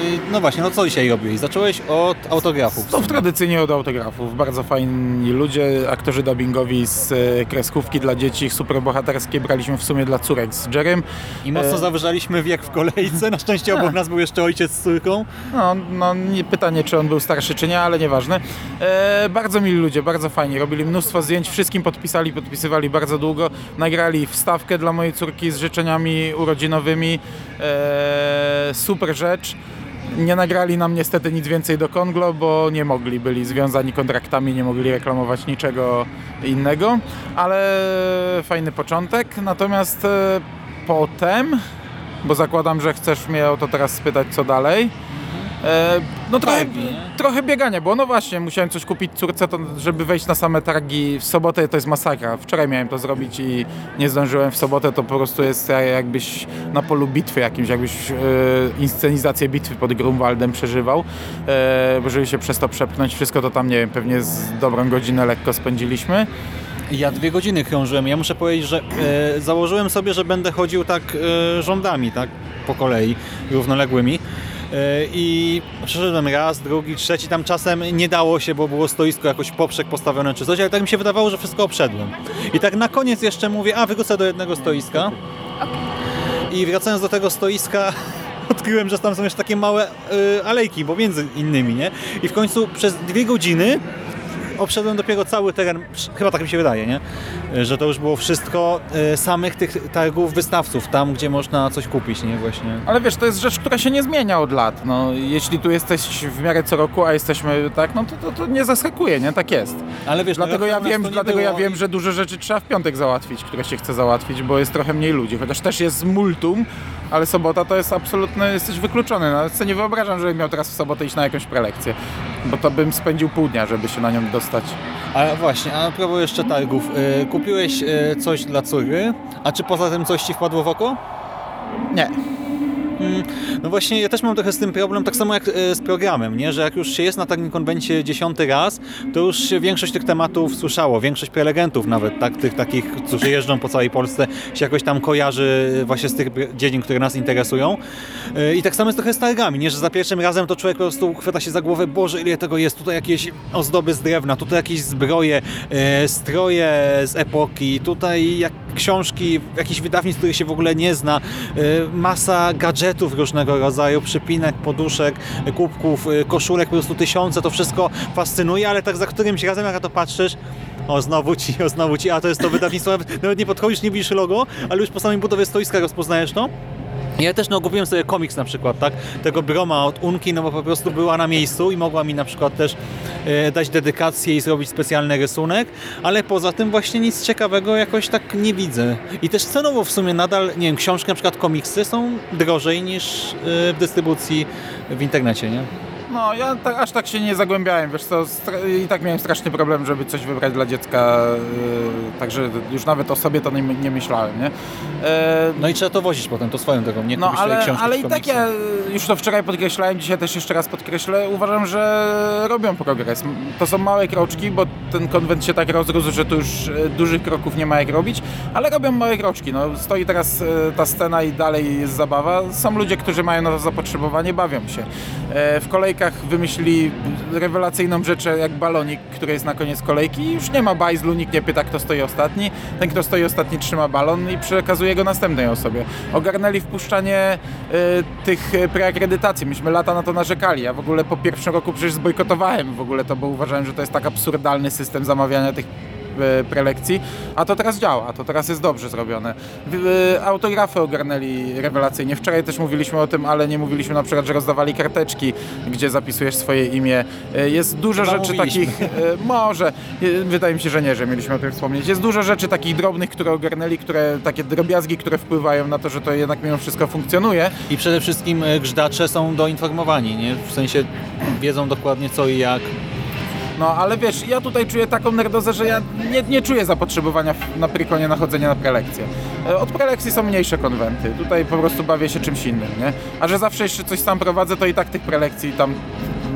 Y, No właśnie, no co dzisiaj robiłeś? Zacząłeś od autografów. To w tradycyjnie od autografów. Bardzo fajni ludzie, aktorzy dubbingowi z e, kreskówki dla dzieci superbohaterskie braliśmy w sumie dla córek z Jerem. I mocno E, zawyżaliśmy wiek w kolejce. Na szczęście [LAUGHS] obok nas był jeszcze ojciec z córką. No, no nie, pytanie, czy on był starszy, czy nie, ale nieważne. E, bardzo mili ludzie, bardzo fajni. Robili mnóstwo zdjęć, wszystkim podpisali, podpisywali bardzo długo. Nagrali wstawkę dla mojej córki z życzeniami urodzinowymi. E, super rzecz. Nie nagrali nam niestety nic więcej do Konglo, bo nie mogli, byli związani kontraktami, nie mogli reklamować niczego innego, ale fajny początek. Natomiast e, potem, bo zakładam, że chcesz mnie o to teraz spytać, co dalej. E, no trochę, Targi, trochę biegania, bo no właśnie, musiałem coś kupić córce, to, żeby wejść na same targi w sobotę, to jest masakra. Wczoraj miałem to zrobić i nie zdążyłem w sobotę, to po prostu jest jak- jakbyś na polu bitwy jakimś, jakbyś e, inscenizację bitwy pod Grunwaldem przeżywał, e, żeby się przez to przepchnąć, wszystko to tam, nie wiem, pewnie z dobrą godzinę lekko spędziliśmy. Ja dwie godziny krążyłem. Ja muszę powiedzieć, że e, założyłem sobie, że będę chodził tak e, rządami, tak po kolei, równoległymi. E, I przeszedłem raz, drugi, trzeci, tam czasem nie dało się, bo było stoisko jakoś poprzek postawione czy coś, ale tak mi się wydawało, że wszystko obszedłem. I tak na koniec jeszcze mówię, a wrócę do jednego stoiska. I wracając do tego stoiska, [LAUGHS] odkryłem, że tam są jeszcze takie małe y, alejki, bo między innymi, nie? I w końcu przez dwie godziny obszedłem dopiero cały teren, chyba tak mi się wydaje, nie? Że to już było wszystko y, samych tych targów wystawców, tam gdzie można coś kupić, nie? Właśnie. Ale wiesz, to jest rzecz, która się nie zmienia od lat. No, jeśli tu jesteś w miarę co roku, a jesteśmy tak, no to, to, to nie zaskakuje, nie? Tak jest. Ale wiesz, Dlatego no, ja nas wiem, dlatego ja wiem, że duże rzeczy trzeba w piątek załatwić, które się chce załatwić, bo jest trochę mniej ludzi. Chociaż też jest multum, ale sobota to jest absolutny, jesteś wykluczony. No, nie wyobrażam, żebym miał teraz w sobotę iść na jakąś prelekcję, bo to bym spędził pół dnia, żeby się na nią dostać. A właśnie, a propos jeszcze targów. Y, kupiłeś y, coś dla córy, a czy poza tym coś Ci wpadło w oko? Nie. No właśnie, ja też mam trochę z tym problem, tak samo jak e, z programem, nie? że jak już się jest na takim konwencie dziesiąty raz, to już się większość tych tematów słyszało, większość prelegentów nawet, tak, tych takich, którzy jeżdżą po całej Polsce, się jakoś tam kojarzy właśnie z tych dziedzin, które nas interesują. E, I tak samo jest trochę z targami, nie? że za pierwszym razem to człowiek po prostu chwyta się za głowę, Boże, ile tego jest, tutaj jakieś ozdoby z drewna, tutaj jakieś zbroje, e, stroje z epoki, tutaj jak książki, jakichś wydawnictw, których się w ogóle nie zna, masa gadżetów różnego rodzaju, przypinek, poduszek, kubków, y, koszulek, po prostu tysiące, to wszystko fascynuje, ale tak za którymś razem, jak na to patrzysz, o, znowu ci, o, znowu ci, a to jest to wydawnictwo, nawet, nie podchodzisz, nie widzisz logo, ale już po samej budowie stoiska rozpoznajesz to. Ja też no, kupiłem sobie komiks na przykład, tak? Tego Broma od Unki, no bo po prostu była na miejscu i mogła mi na przykład też e, dać dedykację i zrobić specjalny rysunek, ale poza tym właśnie nic ciekawego jakoś tak nie widzę. I też cenowo w sumie nadal, nie wiem, książki, na przykład komiksy są drożej niż e, w dystrybucji w internecie, nie? No, ja tak, aż tak się nie zagłębiałem, wiesz co, i tak miałem straszny problem, żeby coś wybrać dla dziecka, yy, także już nawet o sobie to nie, nie myślałem, nie? E, No i trzeba to wozić potem, to swoją drogą, nie No kupisz ale, książki ale i tak ja już to wczoraj podkreślałem, dzisiaj też jeszcze raz podkreślę, uważam, że robią progres. To są małe kroczki, bo ten konwent się tak rozrósł, że tu już e, dużych kroków nie ma jak robić, ale robią małe kroczki. No, stoi teraz e, ta scena i dalej jest zabawa. Są ludzie, którzy mają na to zapotrzebowanie, bawią się. E, W kolejkach wymyślili rewelacyjną rzecz jak balonik, który jest na koniec kolejki i już nie ma bajzlu, nikt nie pyta kto stoi ostatni. Ten kto stoi ostatni trzyma balon i przekazuje go następnej osobie. Ogarnęli wpuszczanie e, tych e, preakredytacji. Myśmy lata na to narzekali. Ja w ogóle po pierwszym roku przecież zbojkotowałem w ogóle to, bo uważałem, że to jest tak absurdalny system zamawiania tych prelekcji, a to teraz działa, to teraz jest dobrze zrobione. E, Autografy ogarnęli rewelacyjnie. Wczoraj też mówiliśmy o tym, ale nie mówiliśmy na przykład, że rozdawali karteczki, gdzie zapisujesz swoje imię. E, Jest dużo Chyba rzeczy mówiliśmy. takich, [LAUGHS] e, może, e, wydaje mi się, że nie, że mieliśmy o tym wspomnieć. Jest dużo rzeczy takich drobnych, które ogarnęli, które, takie drobiazgi, które wpływają na to, że to jednak mimo wszystko funkcjonuje. I przede wszystkim e, grzdacze są doinformowani, nie? W sensie wiedzą dokładnie co i jak. No ale wiesz, ja tutaj czuję taką nerdozę, że ja nie, nie czuję zapotrzebowania na Prykonie na chodzenie na prelekcje. E, Od prelekcji są mniejsze konwenty, tutaj po prostu bawię się czymś innym, nie? A że zawsze jeszcze coś sam prowadzę, to i tak tych prelekcji tam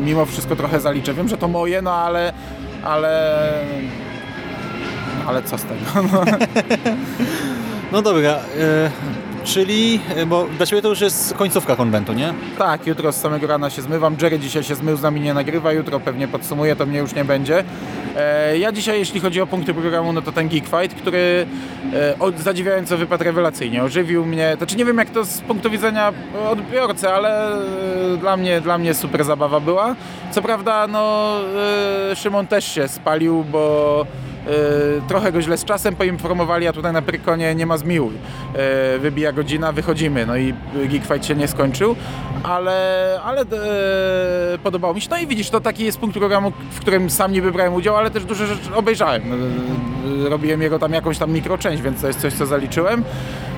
mimo wszystko trochę zaliczę. Wiem, że to moje, no ale... ale... Ale co z tego? [LAUGHS] No. No dobra, e, czyli, e, bo dla Ciebie to już jest końcówka konwentu, nie? Tak, jutro z samego rana się zmywam. Jerry dzisiaj się zmył, z nami nie nagrywa. Jutro pewnie podsumuje, to mnie już nie będzie. E, ja dzisiaj, jeśli chodzi o punkty programu, no to ten Geek Fight, który e, zadziwiająco wypadł rewelacyjnie. Ożywił mnie. Znaczy nie wiem jak to z punktu widzenia odbiorcy, ale dla mnie, dla mnie super zabawa była. Co prawda, no Szymon też się spalił, bo trochę go źle z czasem poinformowali, a tutaj na Prykonie nie ma zmiłuj. E, wybija godzina, wychodzimy, no i Geek Fight się nie skończył, ale, ale e, podobało mi się. No i widzisz, to taki jest punkt programu, w którym sam nie wybrałem udział, ale też duże rzeczy obejrzałem. E, robiłem jego tam jakąś tam mikroczęść, więc to jest coś, co zaliczyłem.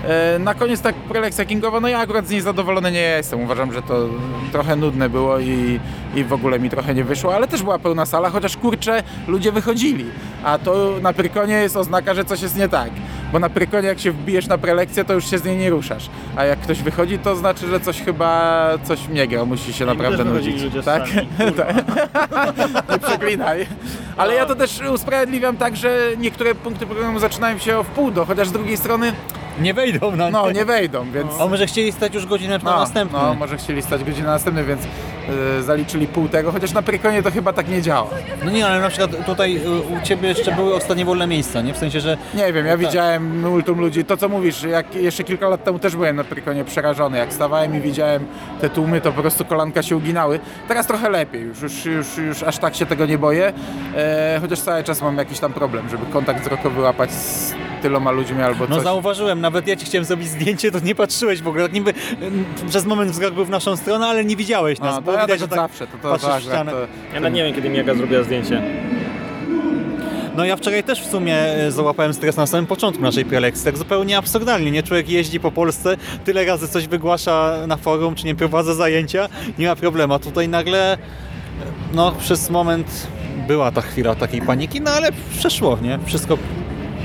E, Na koniec tak prelekcja kingowa, no ja akurat z niej zadowolony nie jestem. Uważam, że to trochę nudne było i, i w ogóle mi trochę nie wyszło, ale też była pełna sala, chociaż kurczę, ludzie wychodzili. A to na Prykonie jest oznaka, że coś jest nie tak. Bo na Prykonie jak się wbijesz na prelekcję, to już się z niej nie ruszasz. A jak ktoś wychodzi, to znaczy, że coś chyba, coś miega, musi się naprawdę nudzić. Tak? [LAUGHS] Tak. [LAUGHS] nie przeklinaj. Ale ja to też usprawiedliwiam tak, że niektóre punkty programu zaczynają się o wpół do, chociaż z drugiej strony Nie wejdą na no, nie wejdą, więc... A może chcieli stać już godzinę na następny? No, może chcieli stać godzinę następny, więc y, zaliczyli pół tego, chociaż na Prykonie to chyba tak nie działa. No nie, ale na przykład tutaj y, u Ciebie jeszcze były ostatnie wolne miejsca, nie? W sensie, że Nie wiem, ja Tak. widziałem multum ludzi, to co mówisz, jak jeszcze kilka lat temu też byłem na Prykonie przerażony, jak stawałem i widziałem te tłumy, to po prostu kolanka się uginały. Teraz trochę lepiej, już, już, już, już aż tak się tego nie boję, e, chociaż cały czas mam jakiś tam problem, żeby kontakt wzrokowy łapać z tyloma ludźmi albo No coś. zauważyłem, nawet ja ci chciałem zrobić zdjęcie, to nie patrzyłeś w ogóle. Tak niby mm, przez moment wzrok był w naszą stronę, ale nie widziałeś nas. No, to było ja widać, tak że tak zawsze, to, to, patrzysz tak, w ścianę. to, Ja nawet nie wiem, kiedy Miega zrobiła zdjęcie. No ja wczoraj też w sumie e, załapałem stres na samym początku naszej prelekcji, tak zupełnie absurdalnie, nie? Człowiek jeździ po Polsce, tyle razy coś wygłasza na forum, czy nie prowadza zajęcia, nie ma problemu. A tutaj nagle, e, no przez moment była ta chwila takiej paniki, no ale przeszło, nie? Wszystko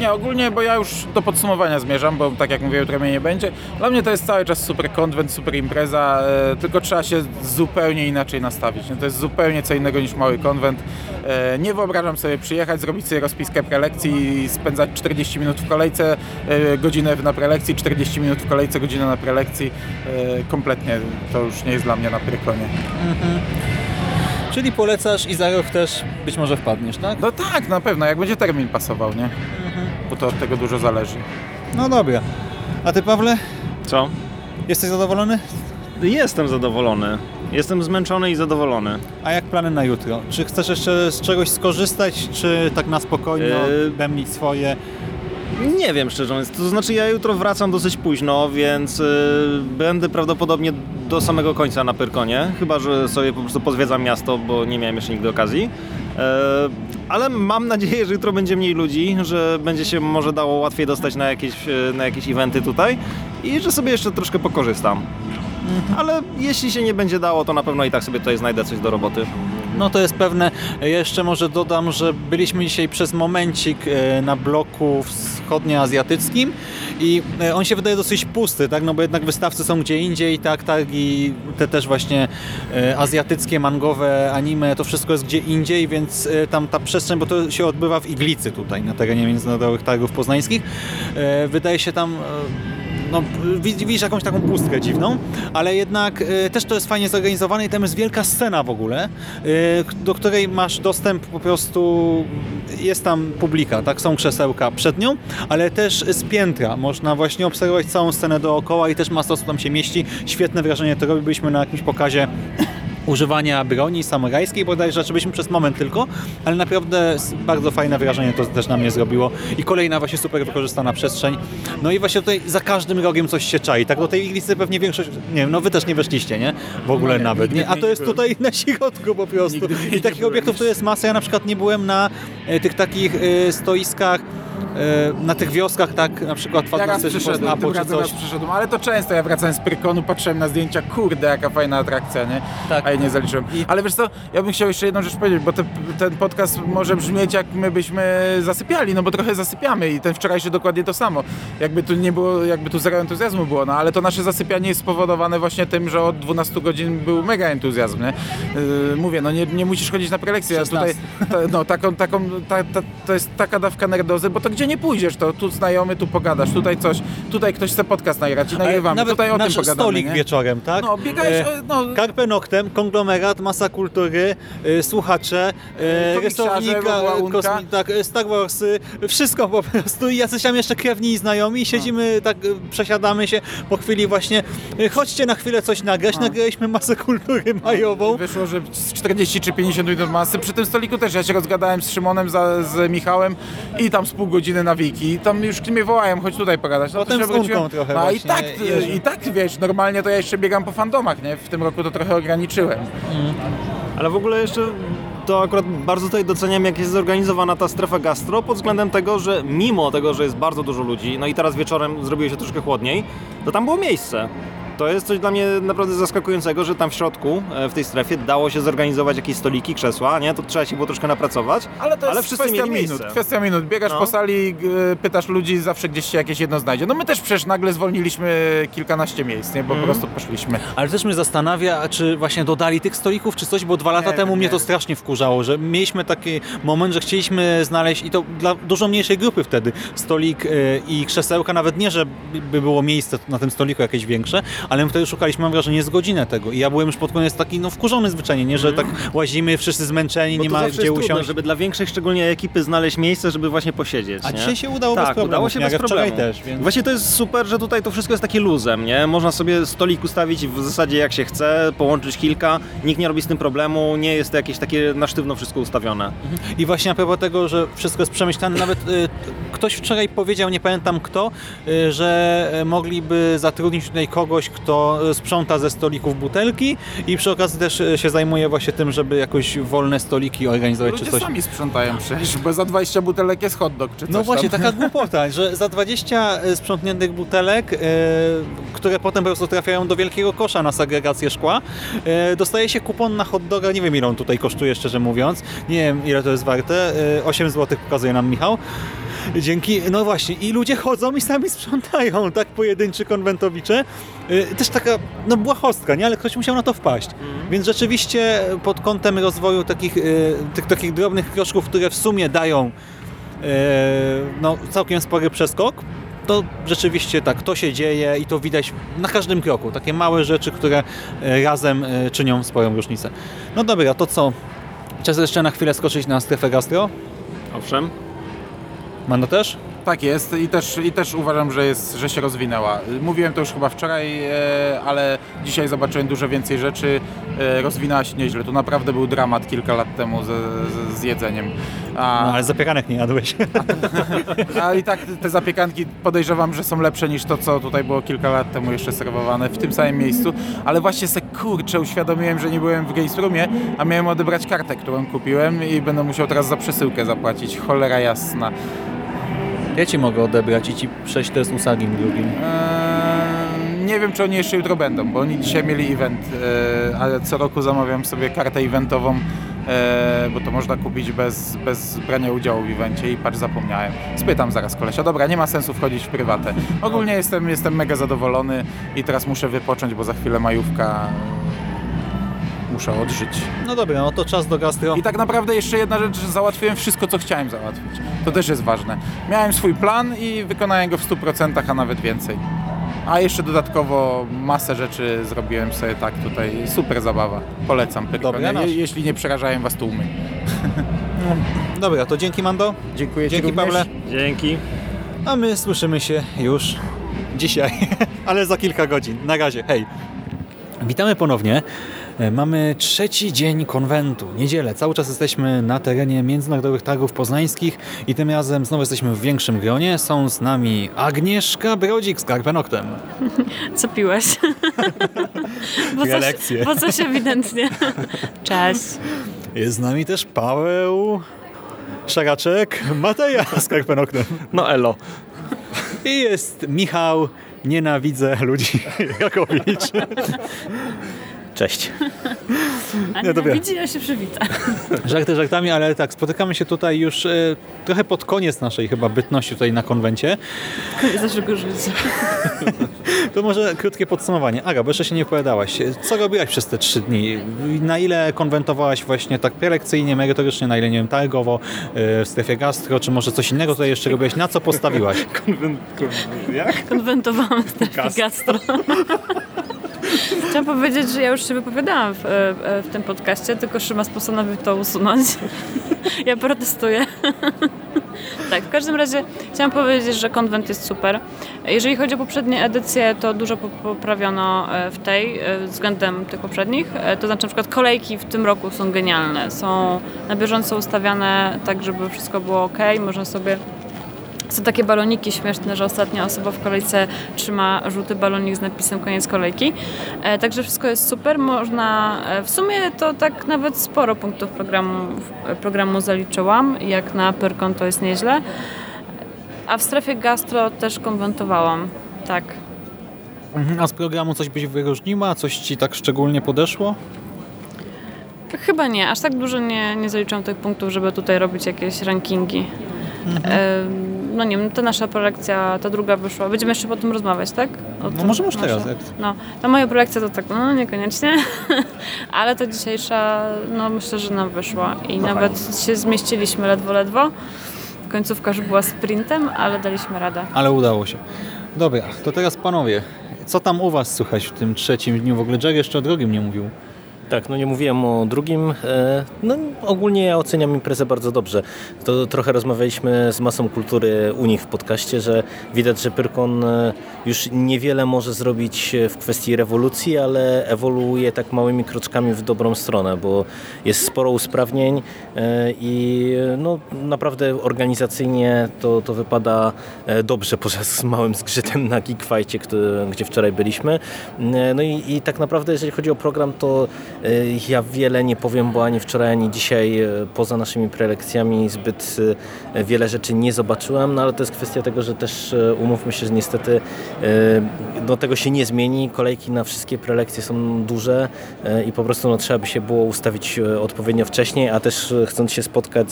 Nie, ogólnie, bo ja już do podsumowania zmierzam, bo tak jak mówię, jutro mnie nie będzie. Dla mnie to jest cały czas super konwent, super impreza, e, tylko trzeba się zupełnie inaczej nastawić. No, to jest zupełnie co innego niż mały konwent. E, nie wyobrażam sobie przyjechać, zrobić sobie rozpiskę prelekcji i spędzać 40 minut w kolejce, e, godzinę na prelekcji, 40 minut w kolejce, godzinę na prelekcji. E, kompletnie to już nie jest dla mnie na prykonie. Czyli polecasz i za rok też być może wpadniesz, tak? No tak, na pewno, jak będzie termin pasował, nie? Bo to od tego dużo zależy. No dobra. A ty Pawle, Co? jesteś zadowolony? Jestem zadowolony. Jestem zmęczony i zadowolony. A jak plany na jutro? Czy chcesz jeszcze z czegoś skorzystać, czy tak na spokojnie Yy, odbębnić swoje? Nie wiem szczerze mówiąc, to znaczy ja jutro wracam dosyć późno, więc y, będę prawdopodobnie do samego końca na Pyrkonie, chyba że sobie po prostu pozwiedzam miasto, bo nie miałem jeszcze nigdy okazji. E, ale mam nadzieję, że jutro będzie mniej ludzi, że będzie się może dało łatwiej dostać na jakieś, e, na jakieś eventy tutaj i że sobie jeszcze troszkę pokorzystam. Ale jeśli się nie będzie dało, to na pewno i tak sobie tutaj znajdę coś do roboty. No to jest pewne. Jeszcze może dodam, że byliśmy dzisiaj przez momencik e, na bloku wschodnioazjatyckim i e, on się wydaje dosyć pusty, tak? No bo jednak wystawcy są gdzie indziej, tak, tak i te też właśnie e, azjatyckie, mangowe, anime, to wszystko jest gdzie indziej, więc tam ta przestrzeń, bo to się odbywa w Iglicy tutaj, na terenie Międzynarodowych Targów Poznańskich, wydaje się tam no, wi- widzisz jakąś taką pustkę dziwną, ale jednak e, też to jest fajnie zorganizowane i tam jest wielka scena w ogóle, e, do której masz dostęp po prostu, jest tam publika, tak, są krzesełka przed nią, ale też z piętra. Można właśnie obserwować całą scenę dookoła i też masa osób tam się mieści, świetne wrażenie to robi, byliśmy na jakimś pokazie używania broni samurajskiej bodajże, byliśmy przez moment tylko, ale naprawdę bardzo fajne wrażenie to też na mnie zrobiło i kolejna właśnie super wykorzystana przestrzeń. No i właśnie tutaj za każdym rogiem coś się czai. Tak do tej iglicy pewnie większość, nie wiem, no wy też nie weszliście, nie? W ogóle No nawet, nie? A to jest tutaj na środku po prostu. I takich obiektów to jest masa. Ja na przykład nie byłem na e, tych takich e, stoiskach, na tych wioskach, tak na przykład tym czy razem coś. przyszedłem, ale to często, ja wracałem z Pyrkonu, patrzyłem na zdjęcia, kurde, jaka fajna atrakcja, nie? Tak. A ja nie zaliczyłem. Ale wiesz co, ja bym chciał jeszcze jedną rzecz powiedzieć, bo te, ten podcast może brzmieć jak my byśmy zasypiali, no bo trochę zasypiamy i ten wczorajszy dokładnie to samo. Jakby tu nie było, jakby tu zero entuzjazmu było, no ale to nasze zasypianie jest spowodowane właśnie tym, że od 12 godzin był mega entuzjazm, nie? Yy, mówię, no nie, nie musisz chodzić na prelekcję, ja tutaj, 16. ta, no taką, taką, ta, ta, to jest taka dawka nerdozy, bo to gdzie nie pójdziesz, to tu znajomy, tu pogadasz, tutaj coś, tutaj ktoś chce podcast nagrać i nagrywamy, Nawet tutaj o tym nasz pogadamy, stolik nie? wieczorem, tak? No, biegałeś, E, no, Carpe Noctem, konglomerat, masa kultury, e, słuchacze, e, Komiksiarze, rysownika, e, kosmi, tak, e, Star Warsy, wszystko po prostu. I jacyś tam jeszcze krewni i znajomi. I siedzimy, tak e, przesiadamy się po chwili właśnie, e, chodźcie na chwilę coś nagrać, nagraliśmy masę kultury majową. Wyszło, że z 40 czy 50 minut masy. Przy tym stoliku też ja się rozgadałem z Szymonem, za, z Michałem i tam z pół godziny na wiki. Tam już mnie wołają, chodź tutaj pogadać. No, Potem to z wróciłem. trochę No i właśnie tak, i tak wiesz, normalnie to ja jeszcze biegam po fandomach, nie? W tym roku to trochę ograniczyłem. Ale w ogóle jeszcze to akurat bardzo tutaj doceniam, jak jest zorganizowana ta strefa gastro, pod względem tego, że mimo tego, że jest bardzo dużo ludzi, no i teraz wieczorem zrobiło się troszkę chłodniej, to tam było miejsce. To jest coś dla mnie naprawdę zaskakującego, że tam w środku, e, w tej strefie, dało się zorganizować jakieś stoliki, krzesła, nie? To trzeba się było troszkę napracować, Ale to jest wszyscy kwestia mieli minut. miejsce. Kwestia minut. Biegasz No. po sali, g- pytasz ludzi, zawsze gdzieś się jakieś jedno znajdzie. No my też przecież nagle zwolniliśmy kilkanaście miejsc, nie? Bo Mhm. po prostu poszliśmy. Ale też mnie zastanawia, czy właśnie dodali tych stolików, czy coś, bo dwa lata Nie, temu nie. mnie to strasznie wkurzało, że mieliśmy taki moment, że chcieliśmy znaleźć, i to dla dużo mniejszej grupy wtedy, stolik y, i krzesełka, nawet nie, że by było miejsce na tym stoliku jakieś większe, ale my wtedy szukaliśmy, mam wrażenie, z godzinę tego i ja byłem już pod koniec taki, no wkurzony zwyczajnie, nie, że tak łazimy, wszyscy zmęczeni, Bo nie to ma zawsze gdzie jest usiąść. żeby dla większej szczególnie ekipy znaleźć miejsce, żeby właśnie posiedzieć. A nie? dzisiaj się udało tak, bez problemu, udało się bez problemu. też, więc- Właśnie to jest super, że tutaj to wszystko jest takie luzem, nie? Można sobie stolik ustawić w zasadzie jak się chce, połączyć kilka, nikt nie robi z tym problemu, nie jest to jakieś takie na sztywno wszystko ustawione. I właśnie a propos tego, że wszystko jest przemyślane, nawet y, ktoś wczoraj powiedział, nie pamiętam kto, y, że y, mogliby zatrudnić tutaj kogoś, kto y, sprząta ze stolików butelki i przy okazji też y, się zajmuje właśnie tym, żeby jakoś wolne stoliki organizować Ludzie czy coś. sami sprzątają przecież, bo za 20 butelek jest hot dog czy coś No właśnie, tam. taka [LAUGHS] głupota, że za 20 sprzątniętych butelek, które potem po prostu trafiają do wielkiego kosza na segregację szkła, dostaje się kupon na hot doga, nie wiem ile on tutaj kosztuje szczerze mówiąc, nie wiem ile to jest warte, y, 8 zł pokazuje nam Michał. Dzięki, no właśnie, i ludzie chodzą i sami sprzątają, tak pojedynczy konwentowicze. Y, Też taka, no błahostka, nie? Ale ktoś musiał na to wpaść. Więc rzeczywiście pod kątem rozwoju takich, y, tych takich drobnych kroczków, które w sumie dają e, no, całkiem spory przeskok, to rzeczywiście tak, to się dzieje i to widać na każdym kroku. Takie małe rzeczy, które razem czynią sporą różnicę. No dobra, to co? Czas jeszcze na chwilę skoczyć na strefę gastro? Owszem. Mano też? Tak jest i też, i też uważam, że, jest, że się rozwinęła. Mówiłem to już chyba wczoraj, e, ale dzisiaj zobaczyłem dużo więcej rzeczy. E, rozwinęła się nieźle. Tu naprawdę był dramat kilka lat temu z, z, z jedzeniem. A, No, ale zapiekanek nie jadłeś. [LAUGHS] a i tak te zapiekanki podejrzewam, że są lepsze niż to, co tutaj było kilka lat temu jeszcze serwowane w tym samym miejscu. Ale właśnie se kurczę uświadomiłem, że nie byłem w Games Roomie, a miałem odebrać kartę, którą kupiłem i będę musiał teraz za przesyłkę zapłacić. Cholera jasna. Ja ci mogę odebrać i ci przejść test usagim drugim. Eee, nie wiem, czy oni jeszcze jutro będą, bo oni dzisiaj mieli event, eee, ale co roku zamawiam sobie kartę eventową, eee, bo to można kupić bez, bez brania udziału w evencie i patrz, zapomniałem. Spytam zaraz kolesia. Dobra, nie ma sensu wchodzić w prywatę. Ogólnie jestem, jestem mega zadowolony i teraz muszę wypocząć, bo za chwilę majówka muszę odżyć. No dobra, no to czas do gastro. I tak naprawdę jeszcze jedna rzecz, że załatwiłem wszystko, co chciałem załatwić. To też jest ważne. Miałem swój plan i wykonałem go w 100%, a nawet więcej. A jeszcze dodatkowo masę rzeczy zrobiłem sobie tak tutaj. Super zabawa. Polecam. Dobra, Pyrkonia, nasz. je, jeśli nie przerażają was tłumy. Dobra, to dzięki Mando. Dziękuję Dzięki ci również. Pawle. Dzięki. A my słyszymy się już dzisiaj, [LAUGHS] ale za kilka godzin. Na razie, hej. Witamy ponownie. E, Mamy trzeci dzień konwentu, niedzielę. Cały czas jesteśmy na terenie Międzynarodowych Targów Poznańskich i tym razem znowu jesteśmy w większym gronie. Są z nami Agnieszka Brodzik z Karpenoktem. [LAUGHS] Co piłeś? [LAUGHS] bo, coś, bo coś ewidentnie. [LAUGHS] Cześć. Jest z nami też Paweł Szaraczek, Mateja z Karpenoktem. No elo. I jest Michał, nienawidzę ludzi, Jakowicz. Cześć. A Nie, widzi, ja się przywita. [LAUGHS] Żarty żartami, ale tak, spotykamy się tutaj już e, trochę pod koniec naszej chyba bytności tutaj na konwencie. Koniec naszego życia. To może krótkie podsumowanie. Aga, bo jeszcze się nie opowiadałaś. Co robiłaś przez te trzy dni? Na ile konwentowałaś właśnie tak prelekcyjnie, merytorycznie, na ile, nie wiem, targowo, e, w strefie gastro, czy może coś innego tutaj jeszcze robiłaś? Na co postawiłaś? [LAUGHS] Konwentowałam w strefie gastro. [LAUGHS] Chciałam powiedzieć, że ja już się wypowiadałam w, e, w tym podcaście, tylko Szymas postanowił to usunąć. [LAUGHS] Ja protestuję. [LAUGHS] Tak, w każdym razie chciałam powiedzieć, że konwent jest super. Jeżeli chodzi o poprzednie edycje, to dużo po- poprawiono e, w tej e, względem tych poprzednich. E, To znaczy na przykład kolejki w tym roku są genialne. Są na bieżąco ustawiane tak, żeby wszystko było ok. Można sobie są takie baloniki śmieszne, że ostatnia osoba w kolejce trzyma żółty balonik z napisem koniec kolejki. E, także wszystko jest super. Można, e, w sumie to tak nawet sporo punktów programu, programu zaliczyłam. Jak na Pyrkon to jest nieźle. A w strefie gastro też konwentowałam. Tak. Mhm, A z programu coś byś wyróżniła? Coś ci tak szczególnie podeszło? Chyba nie. Aż tak dużo nie, nie zaliczyłam tych punktów, żeby tutaj robić jakieś rankingi. E, no nie wiem, ta nasza prelekcja, ta druga wyszła. Będziemy jeszcze po tym rozmawiać, tak? O No możemy już teraz. Jak... No, ta moja prelekcja to tak, no niekoniecznie, [LAUGHS] ale ta dzisiejsza, no myślę, że nam wyszła i nawet się zmieściliśmy ledwo, ledwo. Końcówka już była sprintem, ale daliśmy radę. Ale udało się. Dobra, to teraz panowie, co tam u was słychać w tym trzecim dniu? W ogóle Jerry jeszcze o drugim nie mówił. Tak, no nie mówiłem o drugim. E, No ogólnie ja oceniam imprezę bardzo dobrze. To trochę rozmawialiśmy z masą kultury u nich w podcaście, że widać, że Pyrkon e, już niewiele może zrobić w kwestii rewolucji, ale ewoluuje tak małymi kroczkami w dobrą stronę, bo jest sporo usprawnień e, i no naprawdę organizacyjnie to, to wypada e, dobrze, poza z małym zgrzytem na który- gdzie wczoraj byliśmy. E, No i, i tak naprawdę jeżeli chodzi o program, to e, ja wiele nie powiem, bo ani wczoraj, ani dzisiaj e, poza naszymi prelekcjami zbyt e, wiele rzeczy nie zobaczyłem, no ale to jest kwestia tego, że też e, umówmy się, że niestety do tego się nie zmieni. Kolejki na wszystkie prelekcje są duże i po prostu no, trzeba by się było ustawić odpowiednio wcześniej, a też chcąc się spotkać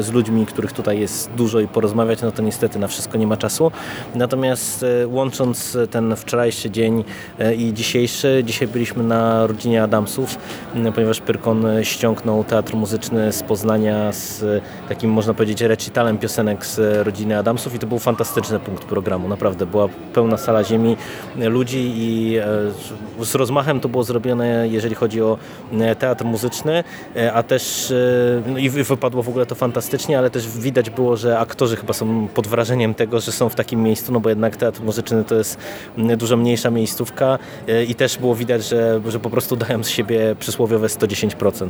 z ludźmi, których tutaj jest dużo i porozmawiać, no to niestety na wszystko nie ma czasu. Natomiast łącząc ten wczorajszy dzień i dzisiejszy, dzisiaj byliśmy na rodzinie Adamsów ponieważ Pyrkon ściągnął teatr muzyczny z Poznania z e, takim, można powiedzieć, recitalem piosenek z e, rodziny Adamsów i to był fantastyczny punkt programu. Naprawdę była pełna sala ziemi e, ludzi i z rozmachem to było zrobione, jeżeli chodzi o teatr muzyczny, a też no i wy- wypadło w ogóle to fantastycznie, ale też widać było, że aktorzy chyba są pod wrażeniem tego, że są w takim miejscu, no bo jednak teatr muzyczny to jest dużo mniejsza miejscówka i też było widać, że, że po prostu dają z siebie przysłowiowe 110%.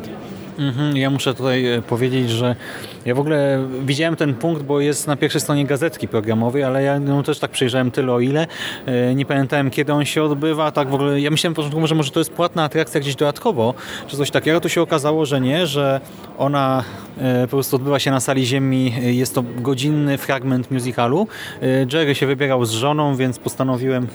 Mhm, ja muszę tutaj e, powiedzieć, że ja w ogóle widziałem ten punkt, bo jest na pierwszej stronie gazetki programowej, ale ja no, też tak przejrzałem tyle o ile. E, Nie pamiętałem kiedy on się odbywa, tak w ogóle. Ja myślałem po początku, że może to jest płatna atrakcja gdzieś dodatkowo, czy coś takiego. Tu się okazało, że nie, że ona e, po prostu odbywa się na sali ziemi. Jest to godzinny fragment musicalu. Jerry się wybierał z żoną, więc postanowiłem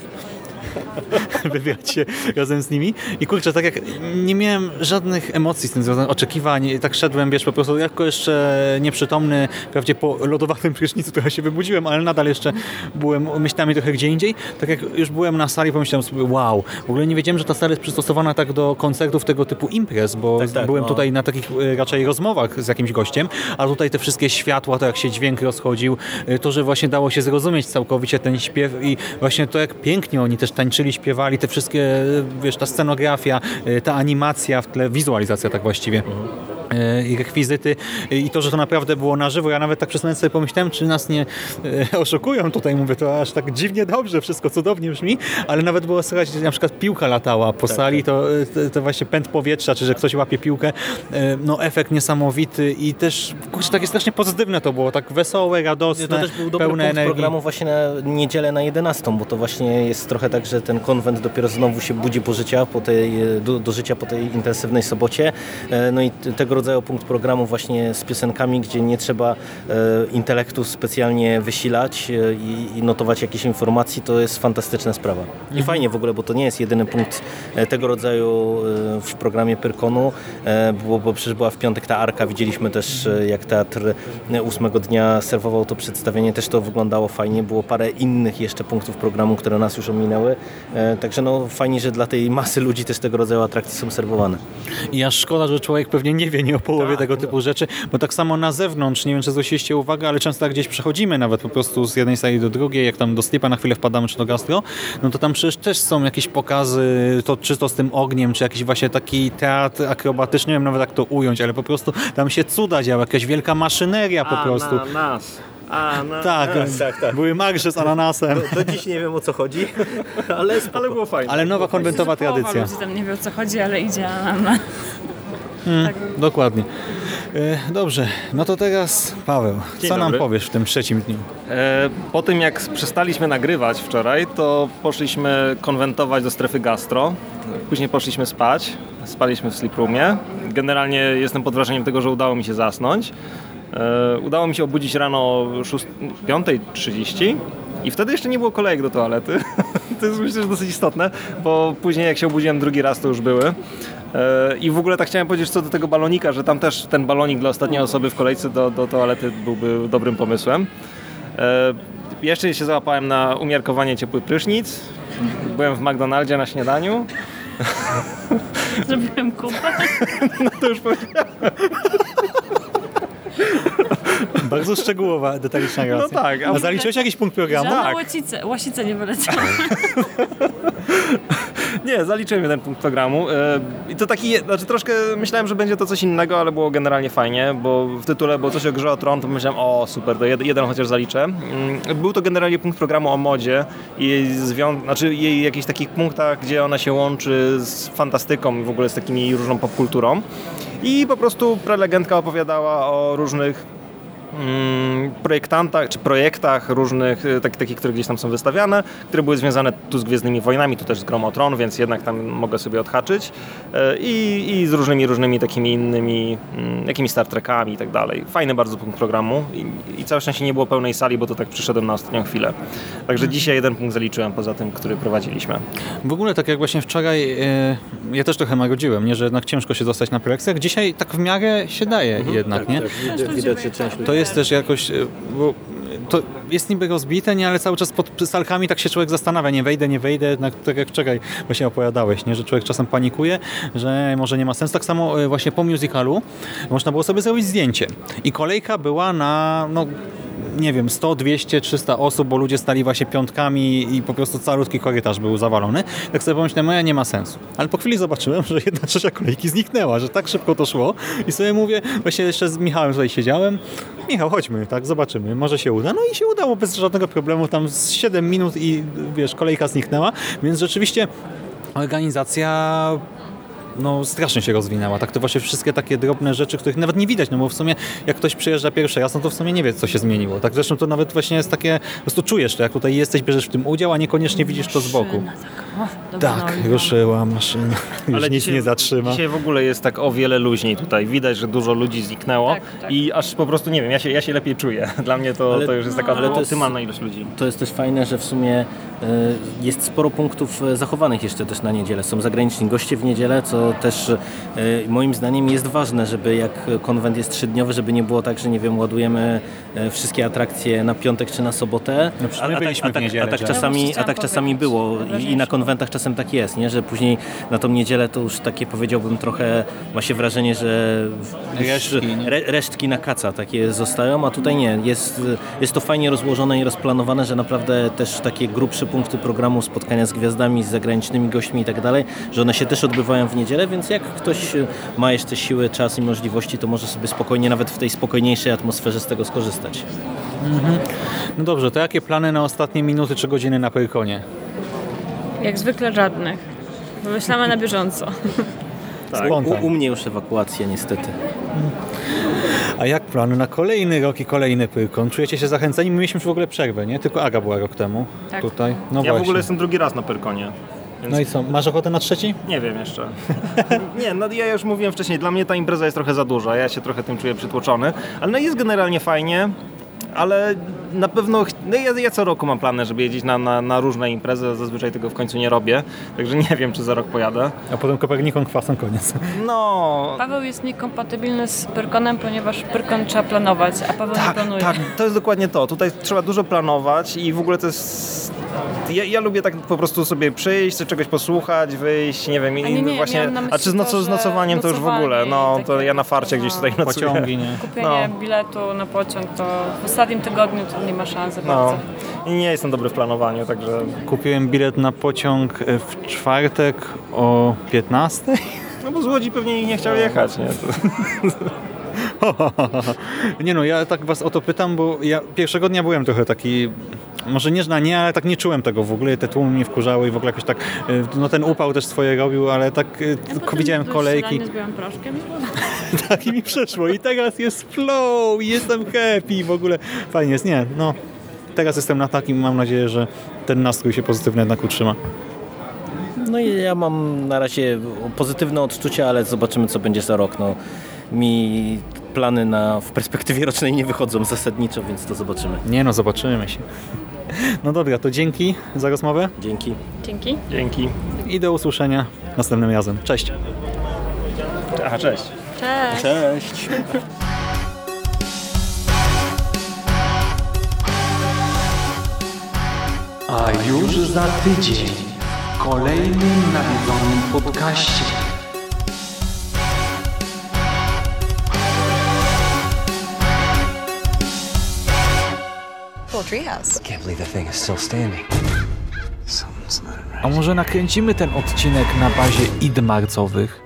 [LAUGHS] się razem z nimi. I kurczę, tak jak nie miałem żadnych emocji z tym związanych, oczekiwań, tak szedłem, wiesz, po prostu jako jeszcze nieprzytomny, wprawdzie po lodowatym [LAUGHS] prysznicu trochę się wybudziłem, ale nadal jeszcze byłem myślami trochę gdzie indziej. Tak jak już byłem na sali, pomyślałem sobie, wow, w ogóle nie wiedziałem, że ta sala jest przystosowana tak do koncertów tego typu imprez, bo Tak, tak, byłem no. tutaj na takich e, raczej rozmowach z jakimś gościem, a tutaj te wszystkie światła, to jak się dźwięk rozchodził, e, to, że właśnie dało się zrozumieć całkowicie ten śpiew i właśnie to, jak pięknie oni też tańczyli, śpiewali, te wszystkie, e, wiesz, ta scenografia, e, ta animacja w tle, wizualizacja tak właściwie. e, I rekwizyty i to, że to naprawdę było na żywo. Ja nawet tak przez moment sobie pomyślałem, czy nas nie [LAUGHS] oszukują tutaj, mówię, to aż tak dziwnie dobrze, wszystko cudownie brzmi, ale nawet było słychać, na przykład piłka latała po sali, to, e, to, to właśnie pęd powietrza, czy że ktoś łapie piłkę, no efekt niesamowity i też, kurczę, takie strasznie pozytywne to było, tak wesołe, radosne, To też był dobry pełne punkt energii. programu właśnie na niedzielę na 11, bo to właśnie jest trochę tak, że ten konwent dopiero znowu się budzi po życia, po tej, do, do życia po tej intensywnej sobocie. E, No i tego rodzaju punkt programu właśnie z piosenkami, gdzie nie trzeba e, intelektu specjalnie wysilać e, i, i notować jakichś informacji, to jest fantastyczna sprawa. I fajnie w ogóle, bo to nie jest jedyny punkt e, tego rodzaju e, w programie Pyrkonu, e, bo, bo przecież była w piątek ta Arka, widzieliśmy też e, jak teatr e, ósmego dnia serwował to przedstawienie, też to wyglądało fajnie, było parę innych jeszcze punktów programu, które nas już ominęły, E, także no fajnie, że dla tej masy ludzi też tego rodzaju atrakcje są serwowane. I aż szkoda, że człowiek pewnie nie wie nie o połowie Tak, tego no. typu rzeczy, bo tak samo na zewnątrz, nie wiem czy zwróciliście uwagę, ale często jak gdzieś przechodzimy nawet po prostu z jednej sali do drugiej, jak tam do sklepa na chwilę wpadamy czy do gastro, no to tam przecież też są jakieś pokazy, to czy to z tym ogniem, czy jakiś właśnie taki teatr akrobatyczny, nie wiem nawet jak to ująć, ale po prostu tam się cuda działa, jakaś wielka maszyneria po prostu. nas. A, na, Tak, tak, tak. były marsze z ananasem, Do dziś nie wiem o co chodzi, [LAUGHS] ale, ale było fajnie. ale nowa konwentowa tradycja. ludzi tam nie wie o co chodzi, ale idzie na... Dokładnie. E, Dobrze, no to teraz Paweł, co nam dobry. powiesz w tym trzecim dniu? E, Po tym jak przestaliśmy nagrywać wczoraj, to poszliśmy konwentować do strefy gastro. Później poszliśmy spać. Spaliśmy w sleep roomie. Generalnie jestem pod wrażeniem tego, że udało mi się zasnąć. E, Udało mi się obudzić rano o 6 5.30 i wtedy jeszcze nie było kolejek do toalety. [LAUGHS] To jest myślę, że dosyć istotne, bo później jak się obudziłem drugi raz, to już były. E, I w ogóle tak chciałem powiedzieć co do tego balonika, że tam też ten balonik dla ostatniej osoby w kolejce do, do toalety byłby dobrym pomysłem. E, Jeszcze się załapałem na umiarkowanie ciepły prysznic. Byłem w McDonaldzie na śniadaniu. [LAUGHS] Zrobiłem kupę. [LAUGHS] No to już powiedziałem. [LAUGHS] Bardzo szczegółowa, detaliczna No relacja. tak, a A zaliczyłeś jakiś punkt programu? Żadna tak. łasice, łasice nie wyleciały. [LAUGHS] Nie, zaliczyłem jeden punkt programu. E, I to taki, znaczy troszkę myślałem, że będzie to coś innego, ale było generalnie fajnie, bo w tytule było coś o grze o tron, to myślałem, o super, to jed, jeden chociaż zaliczę. Mm, Był to generalnie punkt programu o modzie i jej, zwią- znaczy jej jakichś takich punktach, gdzie ona się łączy z fantastyką i w ogóle z takimi różną popkulturą. I po prostu prelegentka opowiadała o różnych projektantach, czy projektach różnych, y, tak, takich, które gdzieś tam są wystawiane, które były związane tu z Gwiezdnymi Wojnami, tu też z Grą o Tron, więc jednak tam mogę sobie odhaczyć. Y, I, i z różnymi, różnymi takimi innymi, mm, jakimiś Star Trekami i tak dalej. Fajny bardzo punkt programu i, i całe szczęście nie było pełnej sali, bo to tak przyszedłem na ostatnią chwilę. Także dzisiaj jeden punkt zaliczyłem poza tym, który prowadziliśmy. W ogóle tak jak właśnie wczoraj, e, ja też trochę marudziłem, nie, że jednak ciężko się dostać na prelekcjach. Dzisiaj tak w miarę się daje jednak, nie? Widać, widać, że część ludzi jest też jakoś, e, bo to jest niby rozbite, nie, ale cały czas pod salkami tak się człowiek zastanawia, nie wejdę, nie wejdę, jednak tak jak wczoraj właśnie opowiadałeś, nie, że człowiek czasem panikuje, że może nie ma sensu. Tak samo e, właśnie po musicalu można było sobie zrobić zdjęcie i kolejka była na, no nie wiem, 100, 200, 300 osób, bo ludzie stali właśnie piątkami i po prostu calutki korytarz był zawalony. Tak sobie pomyślałem, no ja nie ma sensu. Ale po chwili zobaczyłem, [LAUGHS] że jedna trzecia kolejki zniknęła, że tak szybko to szło i sobie mówię, właśnie jeszcze z Michałem tutaj siedziałem, Michał, chodźmy, tak, zobaczymy, może się uda. No i się udało bez żadnego problemu, tam z 7 minut i wiesz, kolejka zniknęła, więc rzeczywiście organizacja no strasznie się rozwinęła. Tak to właśnie wszystkie takie drobne rzeczy, których nawet nie widać, no bo w sumie jak ktoś przyjeżdża pierwszy raz, no to w sumie nie wie, co się zmieniło. Tak zresztą to nawet właśnie jest takie, po prostu czujesz to, jak tutaj jesteś, bierzesz w tym udział, a niekoniecznie widzisz to z boku. O, Tak, no, ruszyła maszyna. [LAUGHS] Już Ale nic dzisiaj- nie zatrzyma. Dzisiaj w ogóle jest tak o wiele luźniej tutaj. Widać, że dużo ludzi zniknęło Tak, tak. i aż po prostu, nie wiem, ja się, ja się lepiej czuję. [LAUGHS] Dla mnie to, Ale- to już jest taka ale to jest- optymalna ilość ludzi. To jest też fajne, że w sumie e, jest sporo punktów e, zachowanych jeszcze też na niedzielę. Są zagraniczni goście w niedzielę, co też e, moim zdaniem jest ważne, żeby jak konwent jest trzydniowy, żeby nie było tak, że nie wiem, ładujemy e, wszystkie atrakcje na piątek czy na sobotę. No a, byliśmy a, w tak, niedzielę, a tak że- Ja czasami, a tak czasami było I, na konwentach czasem tak jest, nie? że później na tą niedzielę to już takie powiedziałbym trochę, ma się wrażenie, że Resztki, re, resztki na kaca takie zostają, a tutaj nie. Jest, jest to fajnie rozłożone i rozplanowane, że naprawdę też takie grubsze punkty programu, spotkania z gwiazdami, z zagranicznymi gośćmi i tak dalej, że one się też odbywają w niedzielę, więc jak ktoś e, ma jeszcze siły, czas i możliwości, to może sobie spokojnie, nawet w tej spokojniejszej atmosferze z tego skorzystać. No dobrze, to jakie plany na ostatnie minuty czy godziny na Pyrkonie? Jak zwykle żadnych. Wymyślamy na bieżąco. [LAUGHS] Tak, u, u mnie już ewakuacja niestety. A jak plany na kolejny rok i kolejny Pyrkon? Czujecie się zachęceni? My mieliśmy już w ogóle przerwę, nie? Tylko Aga była rok temu. Tak. Tutaj. No Ja w właśnie. ogóle jestem drugi raz na Pyrkonie. Więc No i co, masz ochotę na trzeci? Nie wiem jeszcze. [LAUGHS] nie, no ja już mówiłem wcześniej, dla mnie ta impreza jest trochę za duża, ja się trochę tym czuję przytłoczony, ale no jest generalnie fajnie, ale na pewno, no ja, ja co roku mam plany, żeby jeździć na, na, na różne imprezy, zazwyczaj tego w końcu nie robię, także nie wiem, czy za rok pojadę. A potem Koperniką kwasem koniec. No, Paweł jest niekompatybilny z Pyrkonem, ponieważ Pyrkon trzeba planować, a Paweł nie tak, planuje. tak, to jest dokładnie to. Tutaj trzeba dużo planować i w ogóle to jest... Ja, ja lubię tak po prostu sobie przyjść, sobie czegoś posłuchać, wyjść, nie wiem, i A nie, nie, właśnie... A czy z, noco, to, z nocowaniem to już w ogóle, no to ja na farcie gdzieś tutaj nocuję. Pociągi, nie? Kupienie No. biletu na pociąg to w ostatnim tygodniu to nie ma szansy No, bardzo. i nie jestem dobry w planowaniu, także Kupiłem bilet na pociąg e, w czwartek o 15. no bo z Łodzi pewnie nie chciał jechać, nie? To, [LAUGHS] nie no, ja tak was o to pytam, bo ja pierwszego dnia byłem trochę taki, może nie na nie, ale tak nie czułem tego w ogóle, te tłumy mnie wkurzały i w ogóle jakoś tak, e, no ten upał też swoje robił, ale tak e, tylko widziałem kolejki, proszkiem. [LAUGHS] tak i mi przeszło i teraz jest flow i jestem happy w ogóle, fajnie jest, nie, no, teraz jestem na takim, mam nadzieję, że ten nastrój się pozytywny jednak utrzyma. No i ja mam na razie pozytywne odczucia, ale zobaczymy co będzie za rok. No, mi plany na, w perspektywie rocznej nie wychodzą zasadniczo, więc to zobaczymy. Nie no, zobaczymy się. No dobra, to dzięki za rozmowę Dzięki. Dzięki. dzięki. i do usłyszenia następnym razem. Cześć! Aha, cześć. Cześć. Cześć. A już za tydzień w kolejnym nawiedzonym podcaście. Can't believe that thing is still standing. A może nakręcimy ten odcinek na bazie id marcowych?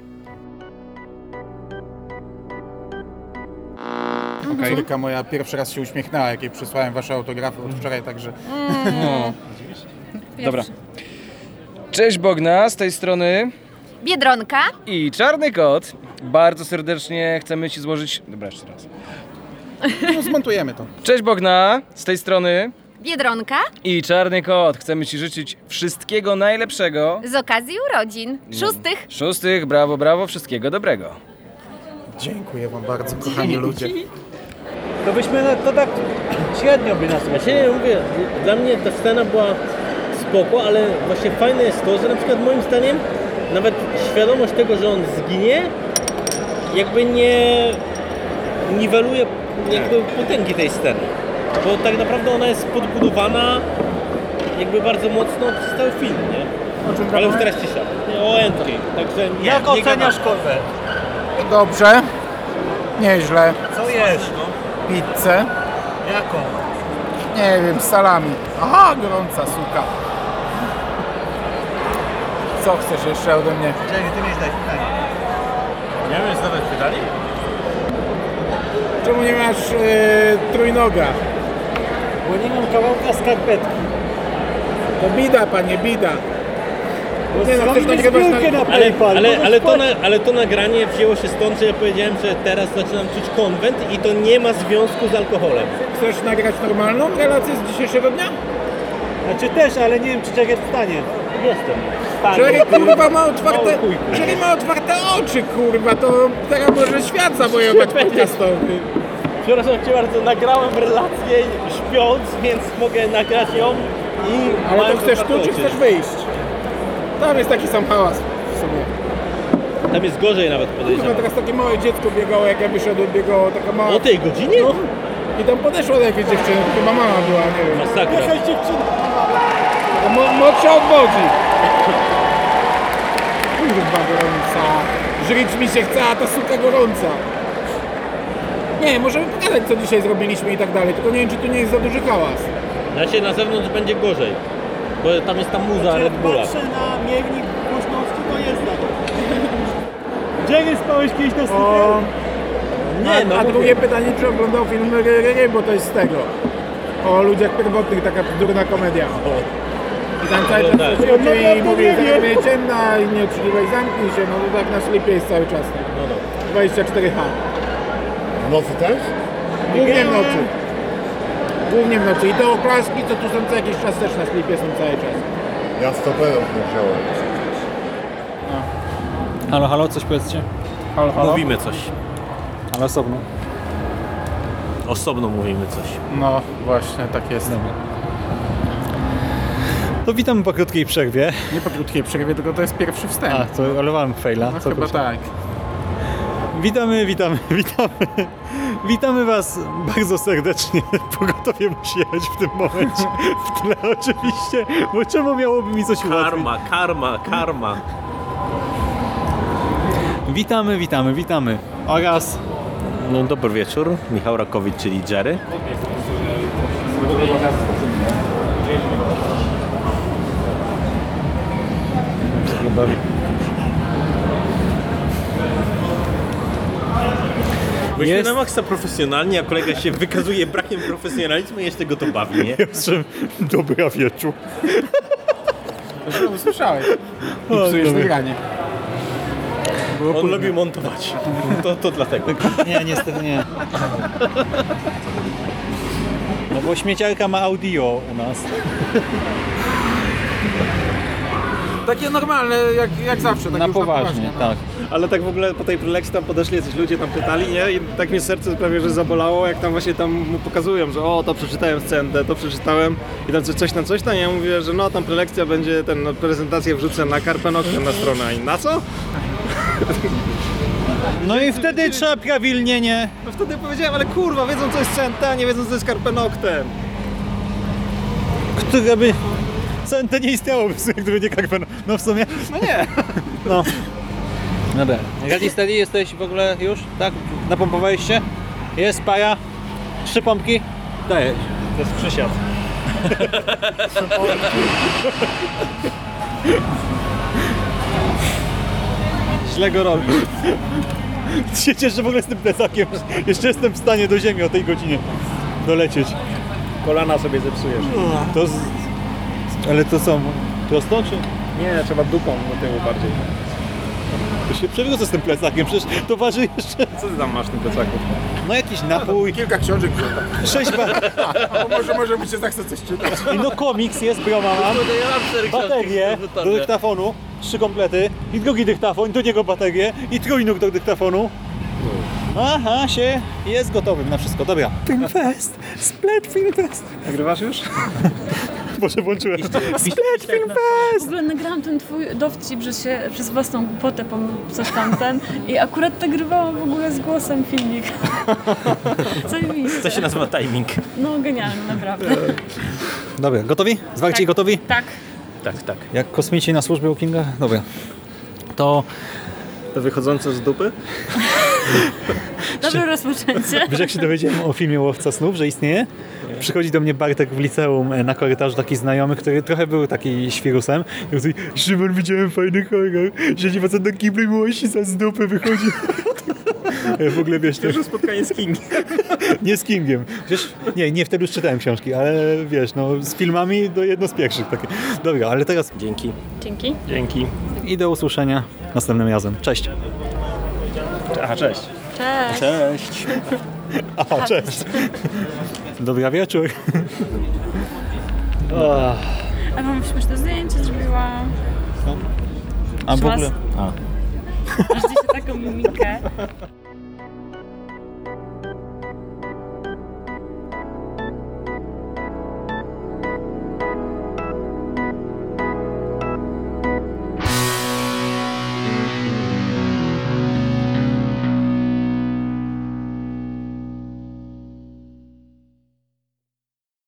Córka moja pierwszy raz się uśmiechnęła, jak jej przysłałem wasze autografy od wczoraj, także Dobra. Cześć Bogna, z tej strony Biedronka. i Czarny Kot. Bardzo serdecznie chcemy Ci złożyć... Dobra, jeszcze raz. No, zmontujemy to. Cześć Bogna, z tej strony Biedronka i Czarny Kot. Chcemy Ci życzyć wszystkiego najlepszego. z okazji urodzin. Szóstych. Szóstych, brawo, brawo, wszystkiego dobrego. Dziękuję wam bardzo, kochani ludzie. To byśmy na- to tak średnio by nas... Ja mówię, dla mnie ta scena była spoko, ale właśnie fajne jest to, że na przykład moim zdaniem nawet świadomość tego, że on zginie, jakby nie niweluje jakby potęgi tej sceny. Bo tak naprawdę ona jest podbudowana jakby bardzo mocno przez cały film, nie? Ale już teraz cisza. Nie, o Endgame, także nie. Jak nie oceniasz konwent? Dobrze. Nieźle. Co jesz? Pizzę. Jaką? Nie wiem, z salami. Aha, gorąca suka. Co chcesz jeszcze ode mnie? Czekaj, ty miałeś dać pytanie. Nie wiem, zadawać pytanie? Czemu nie masz e, trójnoga? Bo nie mam kawałka skarpetki. To bida, panie, bida. Bo Nie no, zrobimy nagrywać na... zbiórkę na Ale, PayPal. ale, ale, to na, ale to nagranie wzięło się stąd, że ja powiedziałem, że teraz zaczynam czuć konwent i to nie ma związku z alkoholem. Chcesz nagrać normalną relację z dzisiejszego dnia? Znaczy też, ale nie wiem, czy Jack jest w stanie. Jestem. Jerry kurwa ma otwarte. Jerry ma otwarte oczy kurwa, to teraz może świat zawojować podcastowy. Przepraszam cię bardzo, nagrałem relację śpiąc, więc mogę nagrać ją i... Ale to mając chcesz tu, otwarte czy oczy. chcesz wyjść? Tam jest taki sam hałas w sobie. Tam jest gorzej nawet Kurwa, podejrzewam. teraz takie małe dziecko biegało, jak ja wyszedłem, biegało taka mała... O tej godzinie? No. I tam podeszła do jakiejś dziewczyny, chyba mama była, nie wiem. Masakra. Dziewczyna. To mo- Młodsza od Bodzi. Kurwa gorąca. Żryć mi się chce, a ta suka gorąca. Nie, możemy pogadać co dzisiaj zrobiliśmy i tak dalej, tylko nie wiem czy tu nie jest za duży hałas. Znaczy na zewnątrz będzie gorzej. Bo tam jest ta muza Red Bulla. patrzę na miernik głośności, to jest tak. [LAUGHS] Jerry, spałeś kiedyś na stypie? Nie, no a, a mówię. drugie pytanie, czy oglądał film Rere, bo to jest z tego. O ludziach pierwotnych, taka durna komedia. I tam cały czas coś i No, mówi, nie wiem. że ciemna i nie odsłuchiwaj, zamknij się, no to tak na slipie jest cały czas. No, no. 24H. W nocy też? Głównie w nocy. Głównie w nocy. I te oklaski, co tu są co jakiś czas też na slipie są cały czas. Ja stoperem nie wziąłem. Halo, halo, coś powiedzcie? Halo, halo? Mówimy coś. Ale osobno. Osobno mówimy coś. No właśnie, tak jest. To witam po krótkiej przerwie. Nie po krótkiej przerwie, tylko to jest pierwszy wstęp. A, to olewałem faila. no co chyba proszę. tak. Witamy, witamy, [LAUGHS] witamy. Witamy Was bardzo serdecznie. [LAUGHS] Pogotowie musi jechać w tym momencie. W tle oczywiście, bo czemu miałoby mi coś ułatwić? Karma, karma, karma. Witamy, witamy, witamy. Oraz No dobry wieczór, Michał Rakowicz, czyli Jerry. Byliśmy Jest- na maksa profesjonalnie, a kolega się wykazuje brakiem profesjonalizmu i jeszcze go to bawi, nie? Jastrzem, dobra wieczór. To usłyszałeś. I psujesz nagranie. On lubi montować. To, to dlatego. Nie, niestety nie. No bo śmieciarka ma audio u nas. Takie normalne, jak, jak zawsze. Takie Na już poważnie, tak. Ale tak w ogóle po tej prelekcji tam podeszli, jacyś ludzie tam pytali, nie? I tak mi serce prawie, że zabolało, jak tam właśnie tam mu pokazują, że o, to przeczytałem scenę, to przeczytałem i tam coś- coś tam, coś tam. Ja mówię, że no, tam prelekcja będzie, ten, no, prezentację wrzucę na Karpenoktem na stronę. I na co? No i wtedy trzeba prawilnienie. No wtedy powiedziałem, ale kurwa, wiedzą co jest Centa, nie wiedzą co jest Karpenoktem. Które by... To nie istniałoby w sumie, gdyby nie Karpen. No w sumie. No nie. No. Dobra. Ready steady jesteś w ogóle już? Tak? Napompowałeś się? Jest para? Trzy pompki? Dajesz. To jest przysiad. Źle go robi. się cieszę, że w ogóle z tym plecakiem. Jeszcze jestem w stanie do ziemi o tej godzinie dolecieć. Kolana sobie zepsujesz. To z... Ale to są prosto czy? Nie, trzeba dupą do tyłu bardziej. To się przewrócę z tym plecakiem, przecież to waży jeszcze... Co ty tam masz w tym plecaku? No jakiś napój, Kilka książek wziąłem. sześć ba... O, może, może mu się zachce coś czytać. I no komiks jest, bo ja mam. Baterię do dyktafonu, trzy komplety i drugi dyktafon, do niego baterię i trójnóg do dyktafonu. Aha, się jest gotowym na wszystko. Dobra. Filmfest! Split Filmfest! Nagrywasz już? [LAUGHS] Boże, włączyłem. Split Film Fest! W ogóle nagrałam ten twój dowcip, że się przez własną głupotę coś tamten i akurat nagrywałam w ogóle z głosem filmik. [LAUGHS] Zajebiście. To się nazywa timing. No genialny, naprawdę. Dobra, gotowi? Zwarci gotowi? Tak. Tak, tak. Jak kosmici na służbie u Kinga? Dobra. To To wychodzące z dupy? [LAUGHS] Dobre rozpoczęcie. Wiesz, jak się dowiedziałem o filmie Łowca Snów, że istnieje? Przychodzi do mnie Bartek w liceum e, na korytarzu, taki znajomy, który trochę był taki świrusem. I mówi, Szymon, widziałem fajny horror, że nie ma co do kiblu i miłości za z dupy wychodzi. [LAUGHS] Ja w ogóle wiesz, to Pierwsze spotkanie z Kingiem. [LAUGHS] nie z Kingiem. Wiesz, nie, nie wtedy już czytałem książki, ale wiesz, no z filmami to jedno z pierwszych takie. Dobra, ale teraz Dzięki. Dzięki. Dzięki. i do usłyszenia następnym razem. Cześć. Aha, cześć. Cześć. Cześć. [LAUGHS] Aha, cześć. Dobry wieczór. A wam śmieszne zdjęcie zrobiłam. A w ogóle... A. Aż dzisiaj taką mimikę.